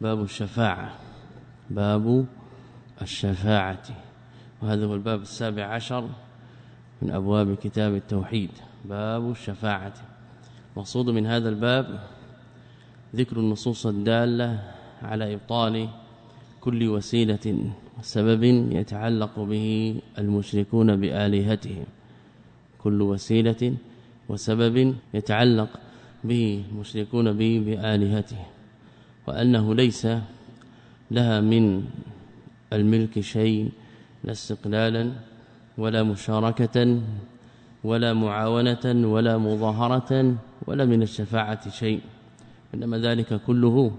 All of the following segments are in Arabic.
باب الشفاعة باب الشفاعة. وهذا هو الباب السابع عشر من أبواب كتاب التوحيد باب الشفاعة. مقصود من هذا الباب ذكر النصوص الدالة على إبطال كل وسيلة وسبب يتعلق به المشركون بآلهتهم. كل وسيلة وسبب يتعلق به المشركون به بآلهتهم. وأنه ليس لها من الملك شيء لا استقلالا ولا مشاركة ولا معاونة ولا مظاهرة ولا من الشفاعة شيء. إنما ذلك كله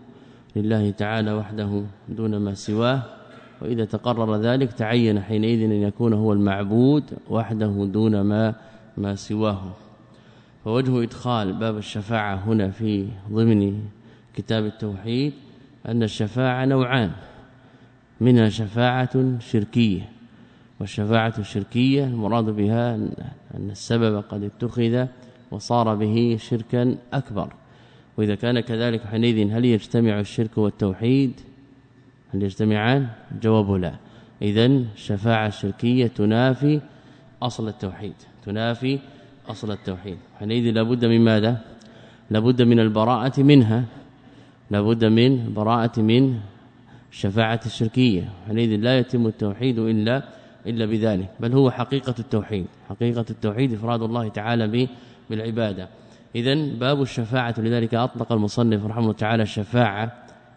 لله تعالى وحده دون ما سواه. وإذا تقرر ذلك تعين حينئذ أن يكون هو المعبود وحده دون ما ما سواه. فوجه إدخال باب الشفاعة هنا في ضمن كتاب التوحيد أن الشفاعة نوعان. منها شفاعة شركية والشفاعة الشركية المراد بها أن السبب قد اتخذ وصار به شركا أكبر. وإذا كان كذلك حينئذ هل يجتمع الشرك والتوحيد؟ هل يجتمعان؟ جواب لا. اذا الشفاعه الشركيه تنافي أصل التوحيد تنافي أصل التوحيد. حينئذ لابد من ماذا؟ لابد من البراءة منها. لابد من براءة من الشفاعه الشركية. حينئذ لا يتم التوحيد إلا إلا بذلك. بل هو حقيقة التوحيد. حقيقة التوحيد إفراد الله تعالى بالعبادة. اذا باب الشفاعة لذلك أطلق المصنف رحمه الله تعالى الشفاعة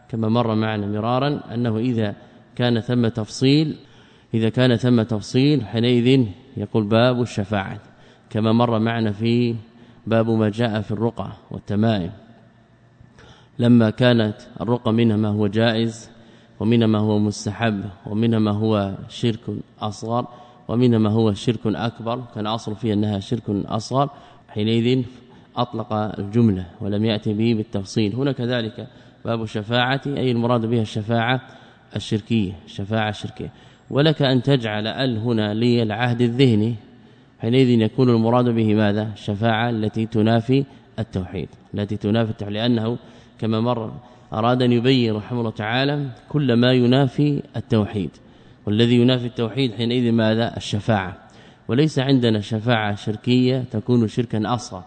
كما مر معنا مرارا أنه إذا كان ثم تفصيل إذا كان ثم تفصيل حينئذ يقول باب الشفاعة. كما مر معنا في باب ما جاء في الرقى والتمائم. لما كانت الرقى منها ما هو جائز ومنها ما هو مستحب ومنها ما هو شرك أصغر ومنها ما هو شرك أكبر. كان اصل فيها أنها شرك أصغر. حينئذ أطلق الجملة ولم يأتي به بالتفصيل. هنا كذلك باب الشفاعة أي المراد بها الشفاعة الشركية الشفاعه الشركيه ولك أن تجعل ال هنا للعهد الذهني. حينئذ يكون المراد به ماذا؟ الشفاعة التي تنافي التوحيد التي تنافي التوحيد لأنه كما مر أراد أن يبين رحمه الله تعالى كل ما ينافي التوحيد والذي ينافي التوحيد حينئذ ماذا؟ الشفاعة. وليس عندنا شفاعة شركية تكون شركا اصغر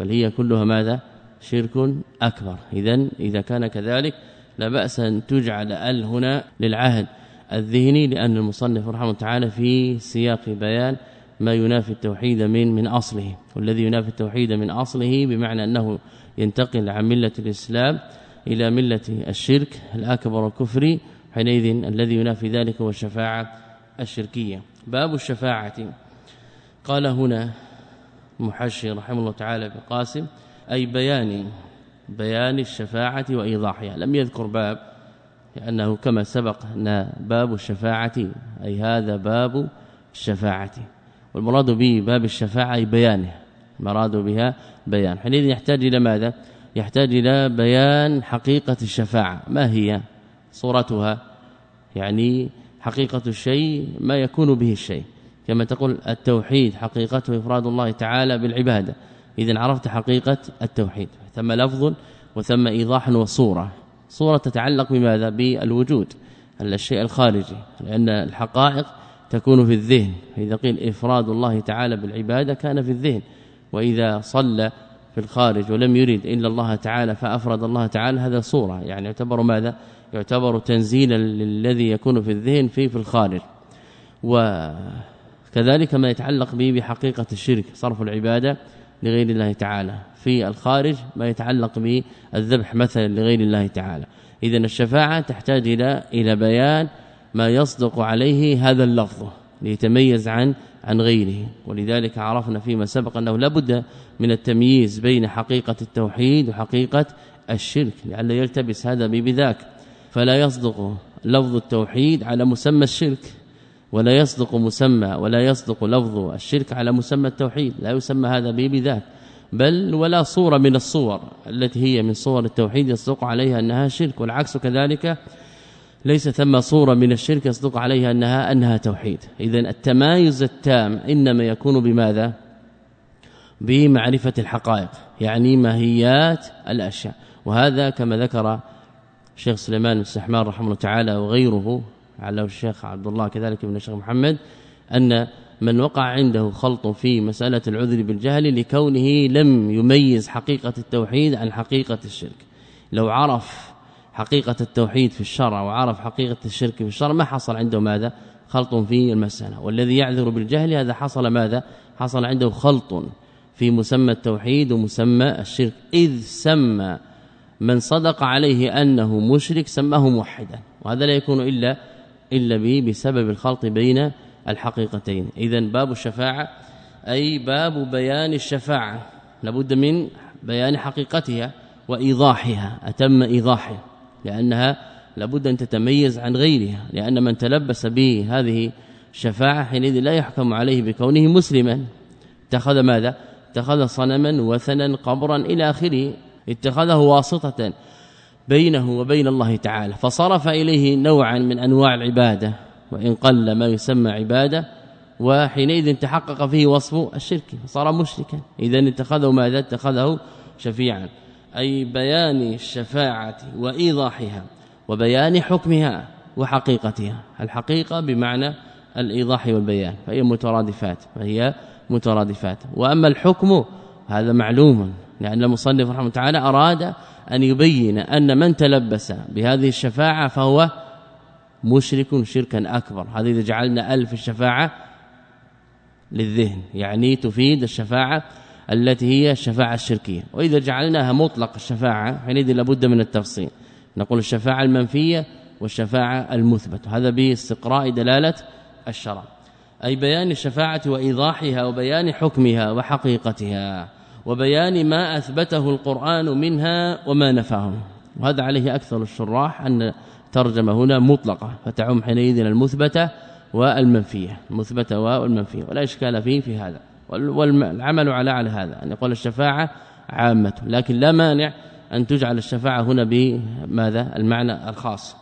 بل هي كلها ماذا؟ شرك أكبر. اذا إذا كان كذلك لا بأس أن تجعل ال هنا للعهد الذهني لأن المصنف رحمه الله تعالى في سياق بيان ما ينافي التوحيد من من أصله والذي ينافي التوحيد من أصله بمعنى أنه ينتقل عن ملة الإسلام إلى ملة الشرك الأكبر الكفر حينئذ الذي ينافي ذلك هو الشفاعة الشركية. باب الشفاعة. قال هنا محشي رحمه الله تعالى بقاسم أي بيان بيان الشفاعة وإيضاحها. لم يذكر باب لأنه كما سبق أن باب الشفاعة أي هذا باب الشفاعة. والمراد به باب الشفاعة أي بيانه. مراد بها بيان. حينئذ يحتاج إلى ماذا؟ يحتاج إلى بيان حقيقة الشفاعة. ما هي صورتها؟ يعني حقيقة الشيء ما يكون به الشيء. كما تقول التوحيد حقيقته إفراد الله تعالى بالعبادة. اذا عرفت حقيقة التوحيد. ثم لفظ وثم إيضاح وصورة. صورة تتعلق بماذا؟ بالوجود. الشيء الخارجي. لأن الحقائق تكون في الذهن. إذا قيل إفراد الله تعالى بالعبادة كان في الذهن. وإذا صلى في الخارج ولم يريد إلا الله تعالى فأفرد الله تعالى هذا صورة. يعني يعتبر ماذا؟ يعتبر تنزيلا للذي يكون في الذهن في في الخارج. وكذلك ما يتعلق به بحقيقة الشرك صرف العبادة لغير الله تعالى. في الخارج ما يتعلق بالذبح مثلا لغير الله تعالى. اذا الشفاعة تحتاج إلى إلى بيان ما يصدق عليه هذا اللفظ ليتميز عن عن غيره. ولذلك عرفنا فيما سبق أنه لابد من التمييز بين حقيقة التوحيد وحقيقة الشرك لعل يلتبس هذا بذاك. فلا يصدق لفظ التوحيد على مسمى الشرك ولا يصدق مسمى ولا يصدق لفظ الشرك على مسمى التوحيد لا يسمى هذا بذاك. بل ولا صورة من الصور التي هي من صور التوحيد يصدق عليها أنها شرك والعكس كذلك ليس ثم صورة من الشرك يصدق عليها أنها أنها توحيد. إذا التمايز التام إنما يكون بماذا؟ بمعرفة الحقائق يعني ماهيات الأشياء. وهذا كما ذكر الشيخ سليمان السحمان رحمه الله تعالى وغيره على الشيخ عبد الله كذلك ابن الشيخ محمد أن من وقع عنده خلط في مسألة العذر بالجهل لكونه لم يميز حقيقة التوحيد عن حقيقة الشرك. لو عرف حقيقة التوحيد في الشرع وعرف حقيقة الشرك في الشرع ما حصل عنده ماذا؟ خلط في المسألة. والذي يعذر بالجهل هذا حصل ماذا؟ حصل عنده خلط في مسمى التوحيد ومسمى الشرك. إذ سمى من صدق عليه أنه مشرك سماه موحدا وهذا لا يكون إلا إلا به بسبب الخلط بين الحقيقتين. اذا باب الشفاعة أي باب بيان الشفاعة. لابد من بيان حقيقتها وإيضاحها أتم إيضاحها. لأنها لابد أن تتميز عن غيرها لأن من تلبس به هذه الشفاعة حينئذ لا يحكم عليه بكونه مسلما. اتخذ ماذا؟ اتخذ صنما وثنا قبرا إلى آخره اتخذه واسطة بينه وبين الله تعالى. فصرف إليه نوعا من أنواع العبادة وإن قل ما يسمى عبادة وحينئذ تحقق فيه وصف الشرك فصار مشركا. اذا اتخذه ماذا؟ اتخذه شفيعا. أي بيان الشفاعة وإيضاحها وبيان حكمها وحقيقتها. الحقيقة بمعنى الإيضاح والبيان فهي مترادفات فهي مترادفات. وأما الحكم هذا معلوم لأن المصنف رحمه الله تعالى أراد أن يبين أن من تلبس بهذه الشفاعة فهو مشرك شركا أكبر. هذا إذا جعلنا ألف الشفاعة للذهن يعني تفيد الشفاعة التي هي الشفاعة الشركية. وإذا جعلناها مطلق الشفاعة حينئذ لابد من التفصيل. نقول الشفاعة المنفية والشفاعة المثبتة. هذا باستقراء دلالة الشرع. أي بيان الشفاعة وإيضاحها وبيان حكمها وحقيقتها وبيان ما أثبته القرآن منها وما نفاه وهذا عليه أكثر الشراح أن ترجمة هنا مطلقة فتعم حينئذ المثبتة والمنفية. المثبتة والمنفية. ولا إشكال فيه في هذا. والعمل على على هذا أن يقول الشفاعة عامة لكن لا مانع أن تجعل الشفاعة هنا بماذا؟ المعنى الخاص.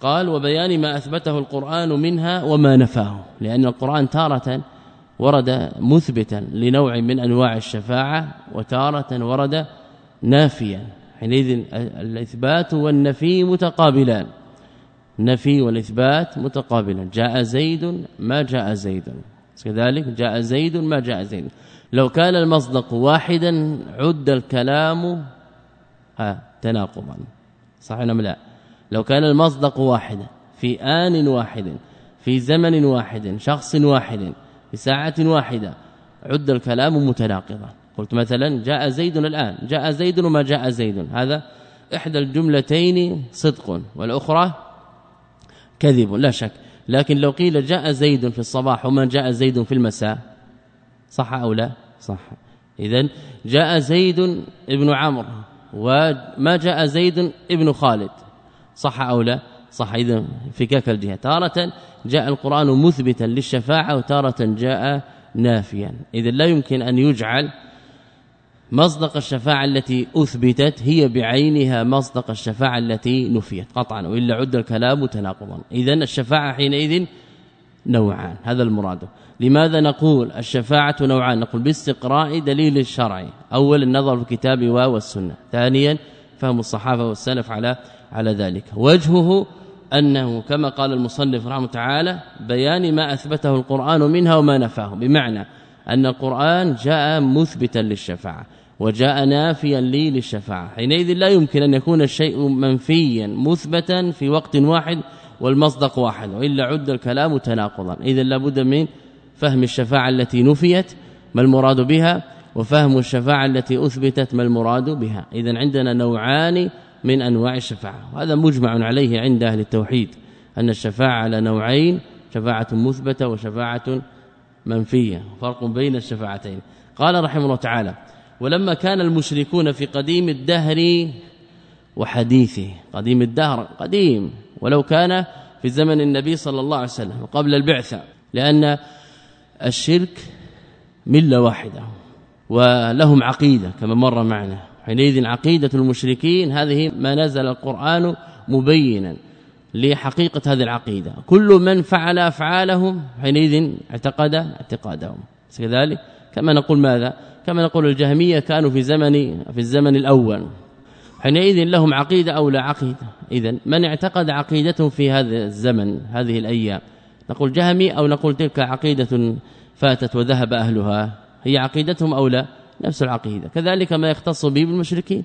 قال وبيان ما أثبته القرآن منها وما نفاه. لأن القرآن تارة ورد مثبتا لنوع من أنواع الشفاعة وتارة ورد نافيا. حينئذ الإثبات والنفي متقابلان. النفي والإثبات متقابلان. جاء زيد ما جاء زيد. كذلك جاء زيد ما جاء زيد. لو كان المصدق واحدا عد الكلام ها تناقضا. صح ام لا؟ لو كان المصدق واحدا في آن واحد في زمن واحد شخص واحد في ساعة واحدة عد الكلام متناقضا. قلت مثلا جاء زيد الآن جاء زيد وما جاء زيد. هذا إحدى الجملتين صدق والأخرى كذب. لا شك لكن لو قيل جاء زيد في الصباح وما جاء زيد في المساء صح أو لا؟ صح. اذا جاء زيد ابن عمرو وما جاء زيد ابن خالد صح أو لا؟ صح. اذا فكاك الجهة. تارة جاء القرآن مثبتا للشفاعة وتارة جاء نافيا. اذا لا يمكن أن يجعل مصدق الشفاعة التي أثبتت هي بعينها مصدق الشفاعة التي نفيت قطعا وإلا عد الكلام تناقضا. اذا الشفاعة حينئذ نوعان هذا المراد. لماذا نقول الشفاعة نوعان؟ نقول باستقراء دليل الشرع. أول النظر في الكتاب والسنة. ثانيا فهم الصحابة والسلف على على ذلك. وجهه أنه كما قال المصنف رحمه تعالى بيان ما أثبته القرآن منها وما نفاه بمعنى أن القرآن جاء مثبتا للشفاعة. وجاء نافيا لي للشفاعة. حينئذ لا يمكن أن يكون الشيء منفيا مثبتا في وقت واحد والمصدق واحد وإلا عد الكلام تناقضا. اذا لابد من فهم الشفاعة التي نفيت ما المراد بها وفهم الشفاعة التي أثبتت ما المراد بها. اذا عندنا نوعان من أنواع الشفاعة وهذا مجمع عليه عند أهل التوحيد أن الشفاعة على نوعين شفاعة مثبتة وشفاعة منفية. فرق بين الشفاعتين. قال رحمه الله تعالى ولما كان المشركون في قديم الدهر وحديثه قديم الدهر قديم ولو كان في زمن النبي صلى الله عليه وسلم قبل البعثة لأن الشرك ملة واحدة ولهم عقيدة كما مر معنا. حينئذ عقيدة المشركين هذه ما نزل القرآن مبينا لحقيقة هذه العقيدة. كل من فعل أفعالهم حينئذ اعتقد اعتقادهم. كذلك كما نقول ماذا؟ كما نقول الجهمية كانوا في زمن في الزمن الأول. حينئذ لهم عقيدة أو لا عقيدة. اذا من اعتقد عقيدته في هذا الزمن هذه الأيام؟ نقول جهمي أو نقول تلك عقيدة فاتت وذهب أهلها؟ هي عقيدتهم أو لا؟ نفس العقيدة. كذلك ما يختص به بالمشركين.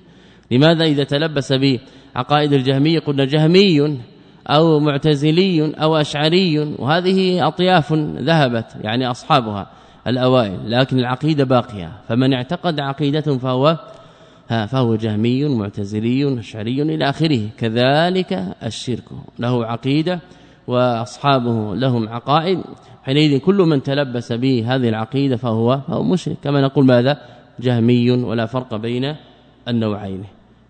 لماذا إذا تلبس به عقائد الجهمية قلنا جهمي أو معتزلي أو أشعري؟ وهذه أطياف ذهبت يعني أصحابها. الأوائل لكن العقيدة باقية. فمن اعتقد عقيدتهم فهو ها فهو جهمي معتزلي اشعري إلى آخره. كذلك الشرك له عقيدة وأصحابه لهم عقائد. حينئذ كل من تلبس به هذه العقيدة فهو فهو مشرك. كما نقول ماذا؟ جهمي ولا فرق بين النوعين.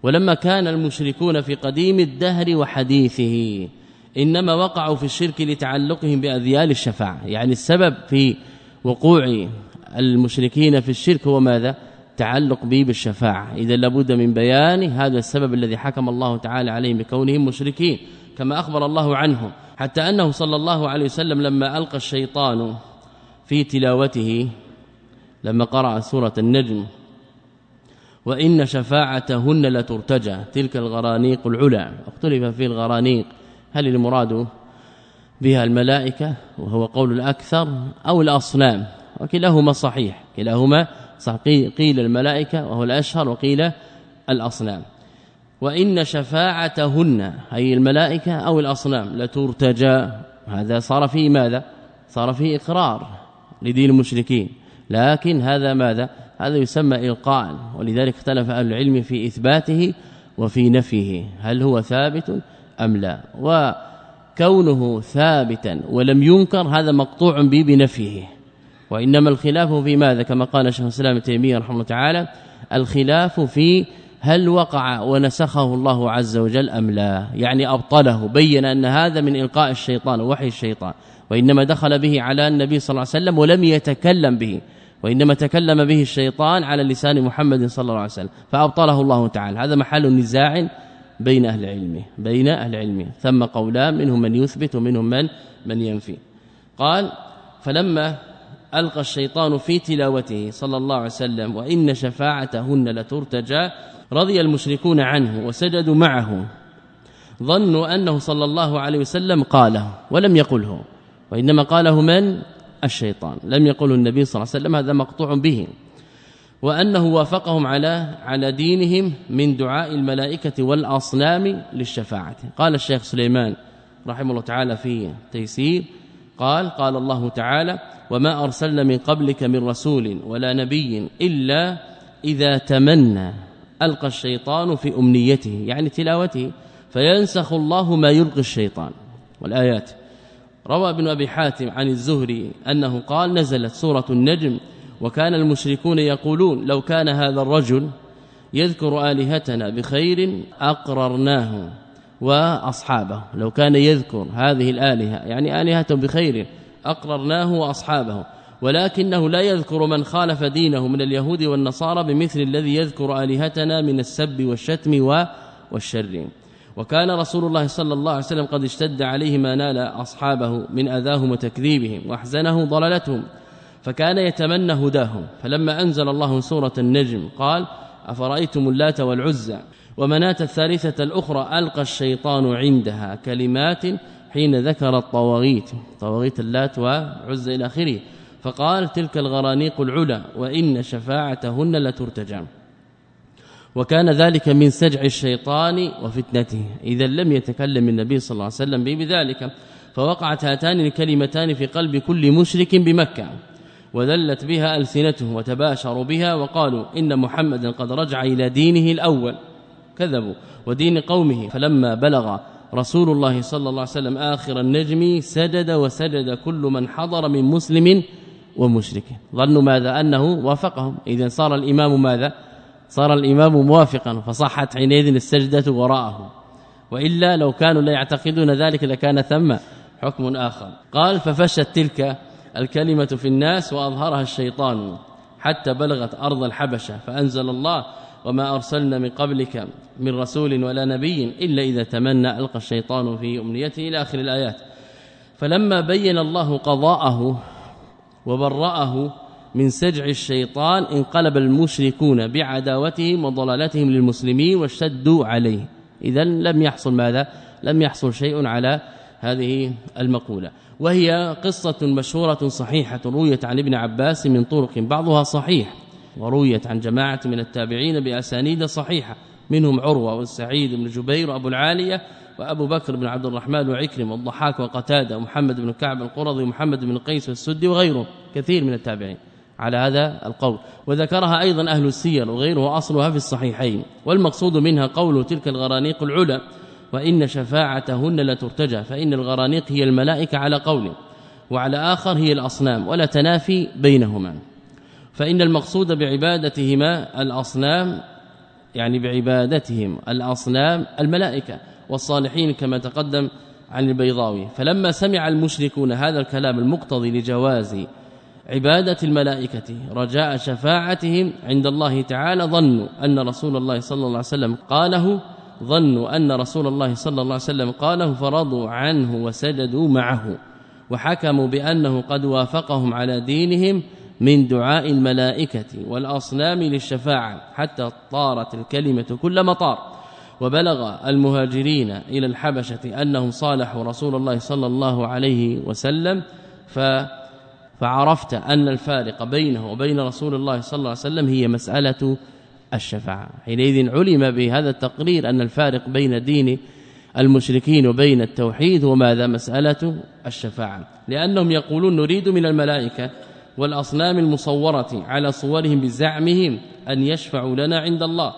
ولما كان المشركون في قديم الدهر وحديثه إنما وقعوا في الشرك لتعلقهم بأذيال الشفاعة. يعني السبب في وقوع المشركين في الشرك هو ماذا؟ تعلق به بالشفاعة. إذا لابد من بيان هذا السبب الذي حكم الله تعالى عليهم بكونهم مشركين كما أخبر الله عنهم حتى أنه صلى الله عليه وسلم لما ألقى الشيطان في تلاوته لما قرأ سورة النجم وإن شفاعتهن لترتجى تلك الغرانيق العلا اختلف في الغرانيق هل المراد بها الملائكة وهو قول الأكثر أو الأصنام وكلاهما صحيح كلاهما صحيح قيل الملائكة وهو الأشهر وقيل الأصنام. وإن شفاعتهن أي الملائكة أو الأصنام لترتجى هذا صار فيه ماذا؟ صار فيه إقرار لدين المشركين. لكن هذا ماذا؟ هذا يسمى إلقاء ولذلك اختلف أهل العلم في إثباته وفي نفيه هل هو ثابت أم لا؟ وكونه ثابتا ولم ينكر هذا مقطوع به بنفيه. وإنما الخلاف في ماذا؟ كما قال شيخ الإسلام تيمية رحمه الله تعالى الخلاف في هل وقع ونسخه الله عز وجل أم لا. يعني أبطله بين أن هذا من إلقاء الشيطان وحي الشيطان. وإنما دخل به على النبي صلى الله عليه وسلم ولم يتكلم به. وإنما تكلم به الشيطان على لسان محمد صلى الله عليه وسلم فأبطله الله تعالى. هذا محل نزاع بين أهل العلم بين أهل العلم. ثم قولان منهم من يثبت ومنهم من من ينفي. قال فلما ألقى الشيطان في تلاوته صلى الله عليه وسلم وإن شفاعتهن لترتجى رضي المشركون عنه وسجدوا معه ظنوا أنه صلى الله عليه وسلم قاله ولم يقله. وإنما قاله من؟ الشيطان. لم يقله النبي صلى الله عليه وسلم هذا مقطوع به. وأنه وافقهم على على دينهم من دعاء الملائكة والأصنام للشفاعة. قال الشيخ سليمان رحمه الله تعالى في تيسير قال قال الله تعالى وما أرسلنا من قبلك من رسول ولا نبي إلا إذا تمنى ألقى الشيطان في أمنيته يعني تلاوته فينسخ الله ما يلقي الشيطان والآيات روى ابن أبي حاتم عن الزهري أنه قال نزلت سورة النجم وكان المشركون يقولون لو كان هذا الرجل يذكر آلهتنا بخير أقررناه وأصحابه. لو كان يذكر هذه الآلهة يعني آلهة بخير أقررناه وأصحابه. ولكنه لا يذكر من خالف دينه من اليهود والنصارى بمثل الذي يذكر آلهتنا من السب والشتم والشر. وكان رسول الله صلى الله عليه وسلم قد اشتد عليه ما نال أصحابه من أذاهم وتكذيبهم وأحزنه ضلالتهم. فكان يتمنى هداهم فلما أنزل الله سورة النجم قال أفرأيتم اللات والعزى ومناة الثالثة الأخرى ألقى الشيطان عندها كلمات حين ذكر الطواغيت طواغيت اللات وعزى إلى آخره. فقال تلك الغرانيق العلا وإن شفاعتهن لترتجى وكان ذلك من سجع الشيطان وفتنته. إذا لم يتكلم النبي صلى الله عليه وسلم بذلك فوقعت هاتان الكلمتان في قلب كل مشرك بمكة. وذلت بها ألسنتهم وتباشروا بها وقالوا إن محمدا قد رجع إلى دينه الأول. كذبوا. ودين قومه. فلما بلغ رسول الله صلى الله عليه وسلم آخر النجم سجد وسجد كل من حضر من مسلم ومشرك. ظنوا ماذا؟ أنه وافقهم. إذا صار الإمام ماذا؟ صار الإمام موافقا. فصحت حينئذ السجدة وراءه. وإلا لو كانوا لا يعتقدون ذلك لكان ثم حكم آخر. قال ففشت تلك الكلمة في الناس وأظهرها الشيطان حتى بلغت أرض الحبشة فأنزل الله وما أرسلنا من قبلك من رسول ولا نبي إلا إذا تمنى ألقى الشيطان في أمنيته إلى آخر الآيات. فلما بين الله قضاءه وبرأه من سجع الشيطان انقلب المشركون بعداوتهم وضلالتهم للمسلمين واشتدوا عليه. اذا لم يحصل ماذا؟ لم يحصل شيء على هذه المقولة. وهي قصة مشهورة صحيحة رويت عن ابن عباس من طرق بعضها صحيح ورويت عن جماعة من التابعين بأسانيد صحيحة منهم عروة والسعيد بن جبير وأبو العالية وأبو بكر بن عبد الرحمن وعكرم والضحاك وقتادة ومحمد بن كعب القرظي ومحمد بن قيس والسدي وغيرهم كثير من التابعين. على هذا القول. وذكرها أيضا أهل السير وغيره أصلها في الصحيحين والمقصود منها قول تلك الغرانيق العلا وإن شفاعتهن لا ترتجى فإن الغرانيق هي الملائكة على قول وعلى آخر هي الأصنام ولا تنافي بينهما. فإن المقصود بعبادتهما الأصنام يعني بعبادتهم الأصنام الملائكة والصالحين كما تقدم عن البيضاوي. فلما سمع المشركون هذا الكلام المقتضي لجواز عبادة الملائكة رجاء شفاعتهم عند الله تعالى ظنوا أن رسول الله صلى الله عليه وسلم قاله ظنوا أن رسول الله صلى الله عليه وسلم قاله فرضوا عنه وسجدوا معه وحكموا بأنه قد وافقهم على دينهم من دعاء الملائكة والأصنام للشفاعة حتى طارت الكلمة كل مطار. وبلغ المهاجرين إلى الحبشة أنهم صالحوا رسول الله صلى الله عليه وسلم ف فعرفت أن الفارق بينه وبين رسول الله صلى الله عليه وسلم هي مسألة الشفاعة. حينئذ علم بهذا التقرير أن الفارق بين دين المشركين وبين التوحيد وماذا مسألة الشفاعة. لأنهم يقولون نريد من الملائكة والأصنام المصورة على صورهم بزعمهم أن يشفعوا لنا عند الله.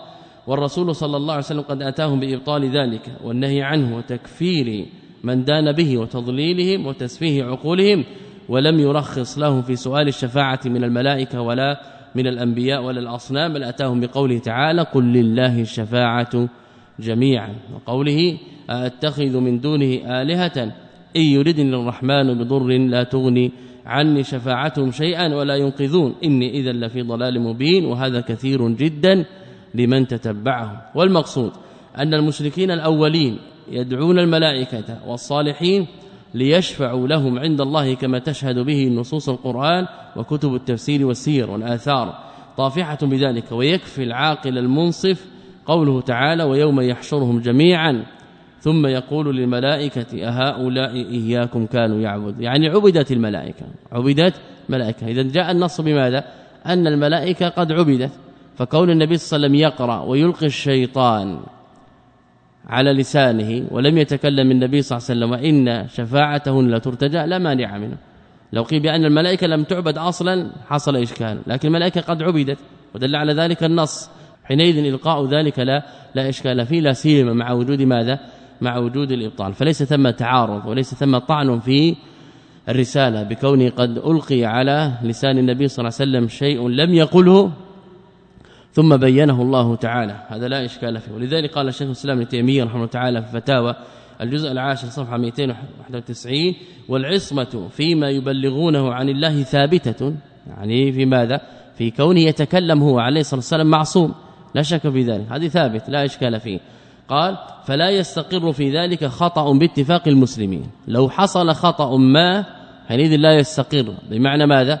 والرسول صلى الله عليه وسلم قد أتاهم بإبطال ذلك والنهي عنه وتكفير من دان به وتضليلهم وتسفيه عقولهم ولم يرخص لهم في سؤال الشفاعة من الملائكة ولا من الأنبياء ولا الأصنام بل أتاهم بقوله تعالى قل لله الشفاعة جميعا. وقوله أتخذ من دونه آلهة؟ إن يردني الرحمن بضر لا تغني عني شفاعتهم شيئا ولا ينقذون. إني إذا لفي ضلال مبين وهذا كثير جدا لمن تتبعه والمقصود أن المشركين الأولين يدعون الملائكة والصالحين ليشفعوا لهم عند الله كما تشهد به نصوص القرآن وكتب التفسير والسير والآثار. طافحة بذلك ويكفي العاقل المنصف قوله تعالى ويوم يحشرهم جميعا ثم يقول للملائكة أهؤلاء إياكم كانوا يعبد يعني عبدت الملائكة عبدت ملائكة. إذا جاء النص بماذا؟ أن الملائكة قد عبدت. فكون النبي صلى الله عليه وسلم يقرأ ويلقي الشيطان على لسانه ولم يتكلم النبي صلى الله عليه وسلم وإن شفاعته لا ترتجى لا مانع منه. لو قيل بأن الملائكة لم تعبد أصلا حصل إشكال لكن الملائكة قد عبدت ودل على ذلك النص. حينئذ إلقاء ذلك لا لا إشكال فيه لا سيما مع وجود ماذا؟ مع وجود الإبطال. فليس ثم تعارض وليس ثم طعن في الرسالة بكونه قد ألقي على لسان النبي صلى الله عليه وسلم شيء لم يقله ثم بينه الله تعالى. هذا لا إشكال فيه. ولذلك قال الشيخ الإسلام ابن تيمية رحمه الله تعالى في فتاوى الجزء العاشر صفحة 291 والعصمة فيما يبلغونه عن الله ثابتة. يعني في ماذا؟ في كونه يتكلم هو عليه الصلاة والسلام معصوم. لا شك في ذلك. هذه ثابت لا إشكال فيه. قال فلا يستقر في ذلك خطأ باتفاق المسلمين. لو حصل خطأ ما حينئذ لا يستقر. بمعنى ماذا؟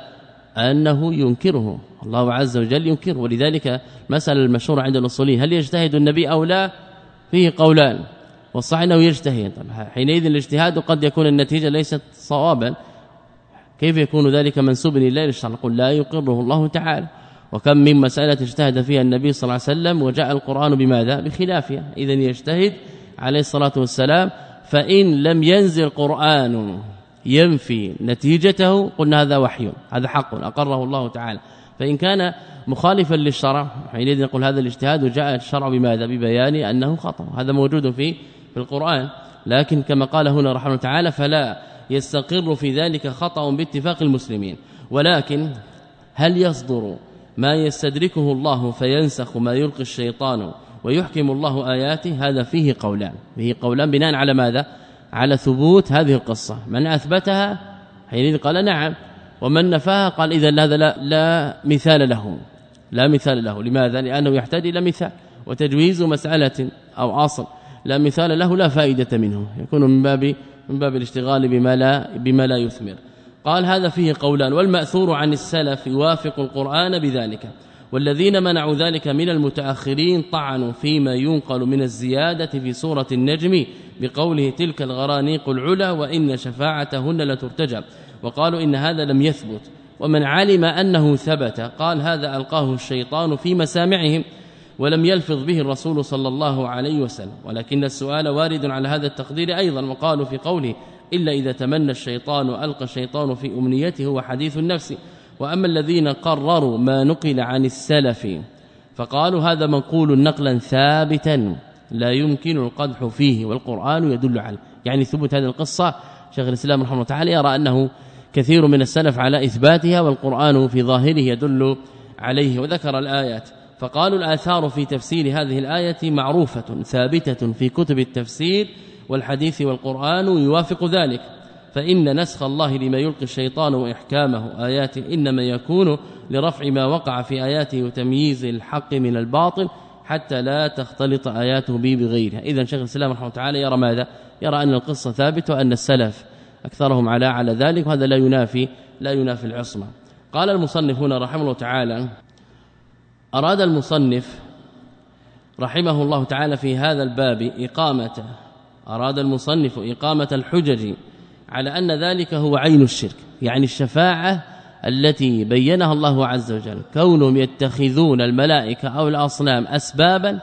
أنه ينكره الله عز وجل ينكره. ولذلك مسألة المشهورة عند الأصوليين هل يجتهد النبي أو لا؟ فيه قولان. والصح أنه يجتهد. حينئذ الاجتهاد قد يكون النتيجة ليست صوابا. كيف يكون ذلك منسوبا لله الشرع نقول لا يقره الله تعالى. وكم من مسألة اجتهد فيها النبي صلى الله عليه وسلم وجاء القرآن بماذا؟ بخلافها. اذا يجتهد عليه الصلاة والسلام. فإن لم ينزل قرآن ينفي نتيجته قلنا هذا وحي هذا حق أقره الله تعالى. فإن كان مخالفا للشرع حينئذ نقول هذا الاجتهاد وجاء الشرع بماذا؟ ببيان أنه خطأ هذا موجود في في القرآن. لكن كما قال هنا رحمه تعالى فلا يستقر في ذلك خطأ باتفاق المسلمين ولكن هل يصدر ما يستدركه الله فينسخ ما يلقي الشيطان ويحكم الله آياته؟ هذا فيه قولان. فيه قولان بناء على ماذا؟ على ثبوت هذه القصة. من أثبتها؟ حينئذ قال نعم. ومن نفاها قال إذا هذا لا, لا مثال له. لا مثال له. لماذا؟ لأنه يحتاج إلى مثال. وتجويز مسألة أو اصل لا مثال له لا فائدة منه. يكون من باب من باب الاشتغال بما لا بما لا يثمر. قال هذا فيه قولان. والمأثور عن السلف يوافق القرآن بذلك. والذين منعوا ذلك من المتأخرين طعنوا فيما ينقل من الزيادة في سورة النجم بقوله تلك الغرانيق العلا وإن شفاعتهن لترتجى. وقالوا إن هذا لم يثبت. ومن علم أنه ثبت قال هذا ألقاه الشيطان في مسامعهم ولم يلفظ به الرسول صلى الله عليه وسلم. ولكن السؤال وارد على هذا التقدير أيضا وقالوا في قوله إلا إذا تمنى الشيطان ألقى الشيطان في أمنيته هو حديث النفس. وأما الذين قرروا ما نقل عن السلف فقالوا هذا منقول نقلا ثابتا لا يمكن القدح فيه والقرآن يدل عليه يعني ثبت هذه القصة. شيخ الإسلام رحمه الله تعالى يرى أنه كثير من السلف على إثباتها والقرآن في ظاهره يدل عليه وذكر الآيات. فقالوا الآثار في تفسير هذه الآية معروفة ثابتة في كتب التفسير والحديث والقرآن يوافق ذلك. فإن نسخ الله لما يلقي الشيطان وإحكامه آيات إنما يكون لرفع ما وقع في آياته وتمييز الحق من الباطل حتى لا تختلط آياته بغيرها. إذا شيخ الإسلام رحمه الله تعالى يرى ماذا؟ يرى أن القصة ثابتة وأن السلف أكثرهم على على ذلك وهذا لا ينافي لا ينافي العصمة. قال المصنف هنا رحمه الله تعالى أراد المصنف رحمه الله تعالى في هذا الباب إقامة أراد المصنف إقامة الحجج على أن ذلك هو عين الشرك يعني الشفاعة التي بينها الله عز وجل. كونهم يتخذون الملائكة أو الأصنام أسبابا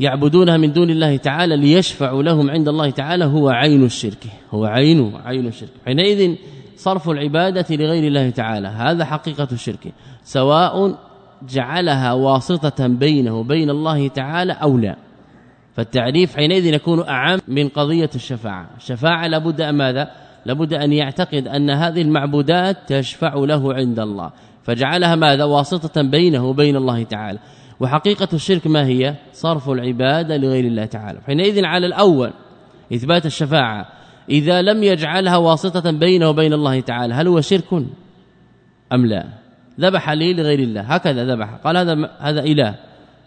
يعبدونها من دون الله تعالى ليشفعوا لهم عند الله تعالى هو عين الشرك هو عين عين الشرك. حينئذ صرف العبادة لغير الله تعالى هذا حقيقة الشرك. سواء جعلها واسطة بينه وبين الله تعالى أو لا. فالتعريف حينئذ يكون أعم من قضية الشفاعة. الشفاعة لابد أن ماذا؟ لابد أن يعتقد أن هذه المعبودات تشفع له عند الله. فجعلها ماذا؟ واسطة بينه وبين الله تعالى. وحقيقة الشرك ما هي؟ صرف العبادة لغير الله تعالى. حينئذ على الأول إثبات الشفاعة. إذا لم يجعلها واسطة بينه وبين الله تعالى هل هو شرك أم لا؟ ذبح لي لغير الله. هكذا ذبح. قال هذا هذا إله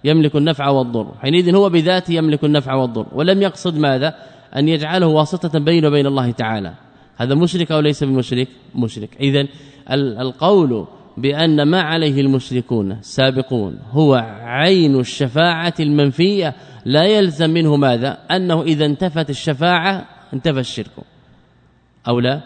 يملك النفع والضر. حينئذ هو بذاته يملك النفع والضر. ولم يقصد ماذا؟ أن يجعله واسطة بينه وبين الله تعالى. هذا مشرك أو ليس بمشرك؟ مشرك. إذن القول بأن ما عليه المشركون السابقون هو عين الشفاعة المنفية لا يلزم منه ماذا؟ أنه إذا انتفت الشفاعة انتفى الشرك. أو لا؟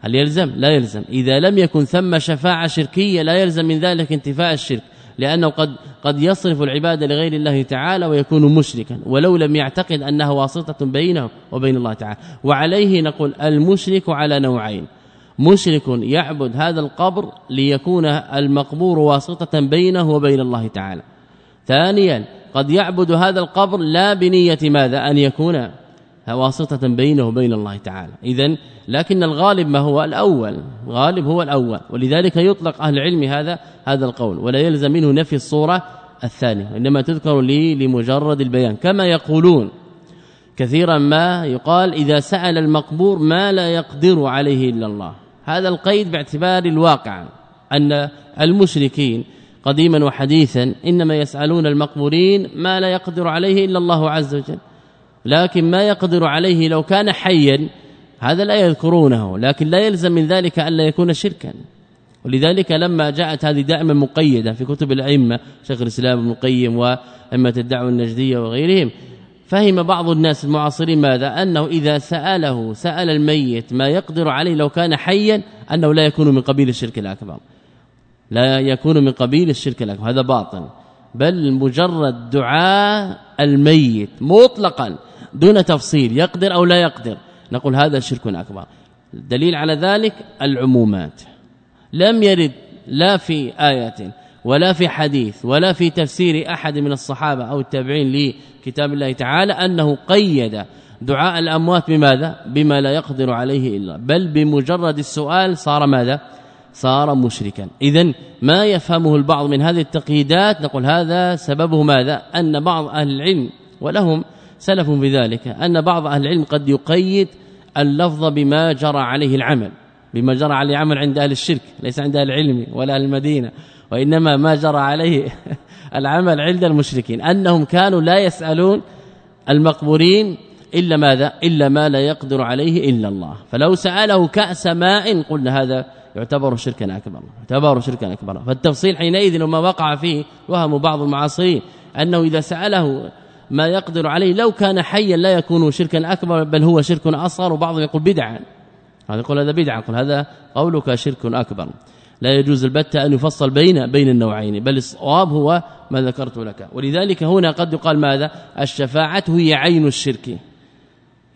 هل يلزم؟ لا يلزم. إذا لم يكن ثم شفاعة شركية لا يلزم من ذلك انتفاء الشرك لأنه قد قد يصرف العبادة لغير الله تعالى ويكون مشركا ولو لم يعتقد أنها واسطة بينه وبين الله تعالى. وعليه نقول المشرك على نوعين. مشرك يعبد هذا القبر ليكون المقبور واسطة بينه وبين الله تعالى. ثانيا قد يعبد هذا القبر لا بنية ماذا؟ أن يكون واسطة بينه وبين الله تعالى. اذا لكن الغالب ما هو؟ الأول. غالب هو الأول. ولذلك يطلق أهل العلم هذا هذا القول. ولا يلزم منه نفي الصورة الثانية. إنما تذكر لي لمجرد البيان. كما يقولون كثيرا ما يقال إذا سأل المقبور ما لا يقدر عليه إلا الله. هذا القيد باعتبار الواقع أن المشركين قديما وحديثا إنما يسألون المقبورين ما لا يقدر عليه إلا الله عز وجل. لكن ما يقدر عليه لو كان حيا هذا لا يذكرونه لكن لا يلزم من ذلك الا يكون شركا. ولذلك لما جاءت هذه دائما مقيدة في كتب الأئمة شيخ الإسلام ابن القيم وأئمة الدعوة النجدية وغيرهم فهم بعض الناس المعاصرين ماذا؟ أنه إذا سأله سأل الميت ما يقدر عليه لو كان حيا أنه لا يكون من قبيل الشرك الأكبر. لا يكون من قبيل الشرك الأكبر. هذا باطل. بل مجرد دعاء الميت مطلقا دون تفصيل يقدر أو لا يقدر. نقول هذا شرك أكبر. الدليل على ذلك العمومات. لم يرد لا في آية. ولا في حديث ولا في تفسير أحد من الصحابة أو التابعين لكتاب الله تعالى أنه قيد دعاء الأموات بماذا؟ بما لا يقدر عليه إلا بل بمجرد السؤال صار ماذا؟ صار مشركا. اذا ما يفهمه البعض من هذه التقييدات؟ نقول هذا سببه ماذا؟ أن بعض أهل العلم ولهم سلف بذلك أن بعض أهل العلم قد يقيد اللفظ بما جرى عليه العمل. بما جرى عليه العمل عند أهل الشرك ليس عند أهل العلم ولا أهل المدينة. وإنما ما جرى عليه العمل عند المشركين أنهم كانوا لا يسألون المقبورين إلا ماذا؟ إلا ما لا يقدر عليه إلا الله. فلو سأله كأس ماء قلنا هذا يعتبر شركا أكبر يعتبر شركا أكبر. فالتفصيل حينئذ وما وقع فيه وهم بعض المعاصرين أنه إذا سأله ما يقدر عليه لو كان حيا لا يكون شركا أكبر بل هو شرك أصغر وبعضهم يقول بدعا. هذا يقول هذا بدعه يقول هذا قولك شرك أكبر. لا يجوز البتة أن يفصل بين بين النوعين بل الصواب هو ما ذكرت لك. ولذلك هنا قد يقال ماذا؟ الشفاعة هي عين الشرك.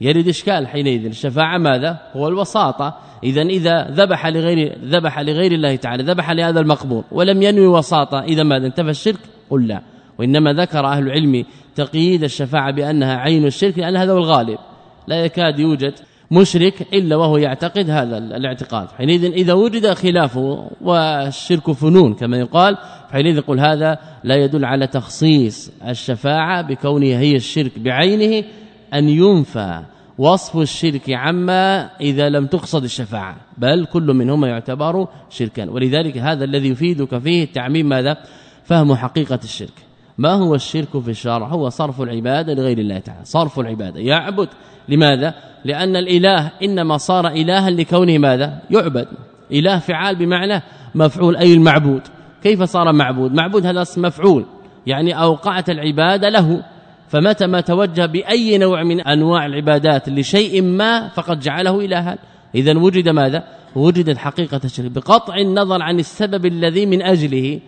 يرد إشكال حينئذ. الشفاعة ماذا؟ هو الوساطة. إذا إذا ذبح لغير ذبح لغير الله تعالى ذبح لهذا المقبور ولم ينوي وساطة إذا ماذا؟ انتفى الشرك قل لا؟ وإنما ذكر أهل العلم تقييد الشفاعة بأنها عين الشرك لأن هذا هو الغالب. لا يكاد يوجد مشرك إلا وهو يعتقد هذا الاعتقاد. حينئذ إذا وجد خلافه والشرك فنون كما يقال حينئذ يقول هذا لا يدل على تخصيص الشفاعة بكونها هي الشرك بعينه أن ينفى وصف الشرك عما إذا لم تقصد الشفاعة بل كل منهما يعتبر شركا. ولذلك هذا الذي يفيدك فيه التعميم ماذا؟ فهم حقيقة الشرك. ما هو الشرك في الشرع؟ هو صرف العبادة لغير الله تعالى. صرف العبادة. يعبد. لماذا؟ لأن الإله إنما صار إلها لكونه ماذا؟ يعبد. إله فعال بمعنى مفعول أي المعبود. كيف صار معبود؟ معبود هذا اسم مفعول يعني أوقعت العبادة له. فمتى ما توجه بأي نوع من أنواع العبادات لشيء ما فقد جعله إلها. إذا وجد ماذا؟ وجدت حقيقة الشرك. بقطع النظر عن السبب الذي من أجله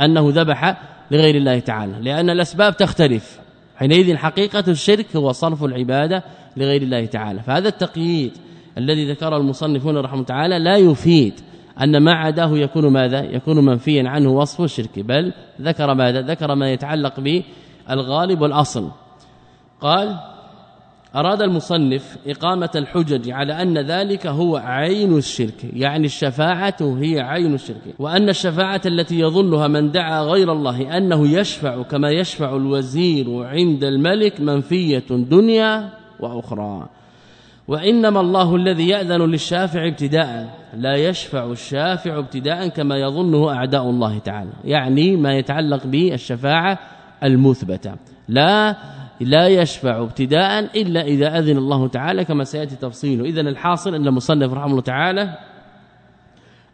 أنه ذبح لغير الله تعالى لأن الأسباب تختلف. حينئذ حقيقة الشرك هو صرف العبادة لغير الله تعالى. فهذا التقييد الذي ذكره المصنفون رحمه تعالى لا يفيد أن ما عداه يكون ماذا؟ يكون منفيا عنه وصف الشرك بل ذكر ماذا؟ ذكر ما يتعلق بالغالب والأصل. قال أراد المصنف إقامة الحجج على أن ذلك هو عين الشرك يعني الشفاعة هي عين الشرك وأن الشفاعة التي يظنها من دعا غير الله أنه يشفع كما يشفع الوزير عند الملك منفية دنيا وأخرى. وإنما الله الذي يأذن للشافع ابتداء لا يشفع الشافع ابتداء كما يظنه أعداء الله تعالى يعني ما يتعلق بالشفاعة المثبتة لا لا يشفع ابتداء إلا إذا أذن الله تعالى كما سيأتي تفصيله. اذا الحاصل أن المصنف رحمه الله تعالى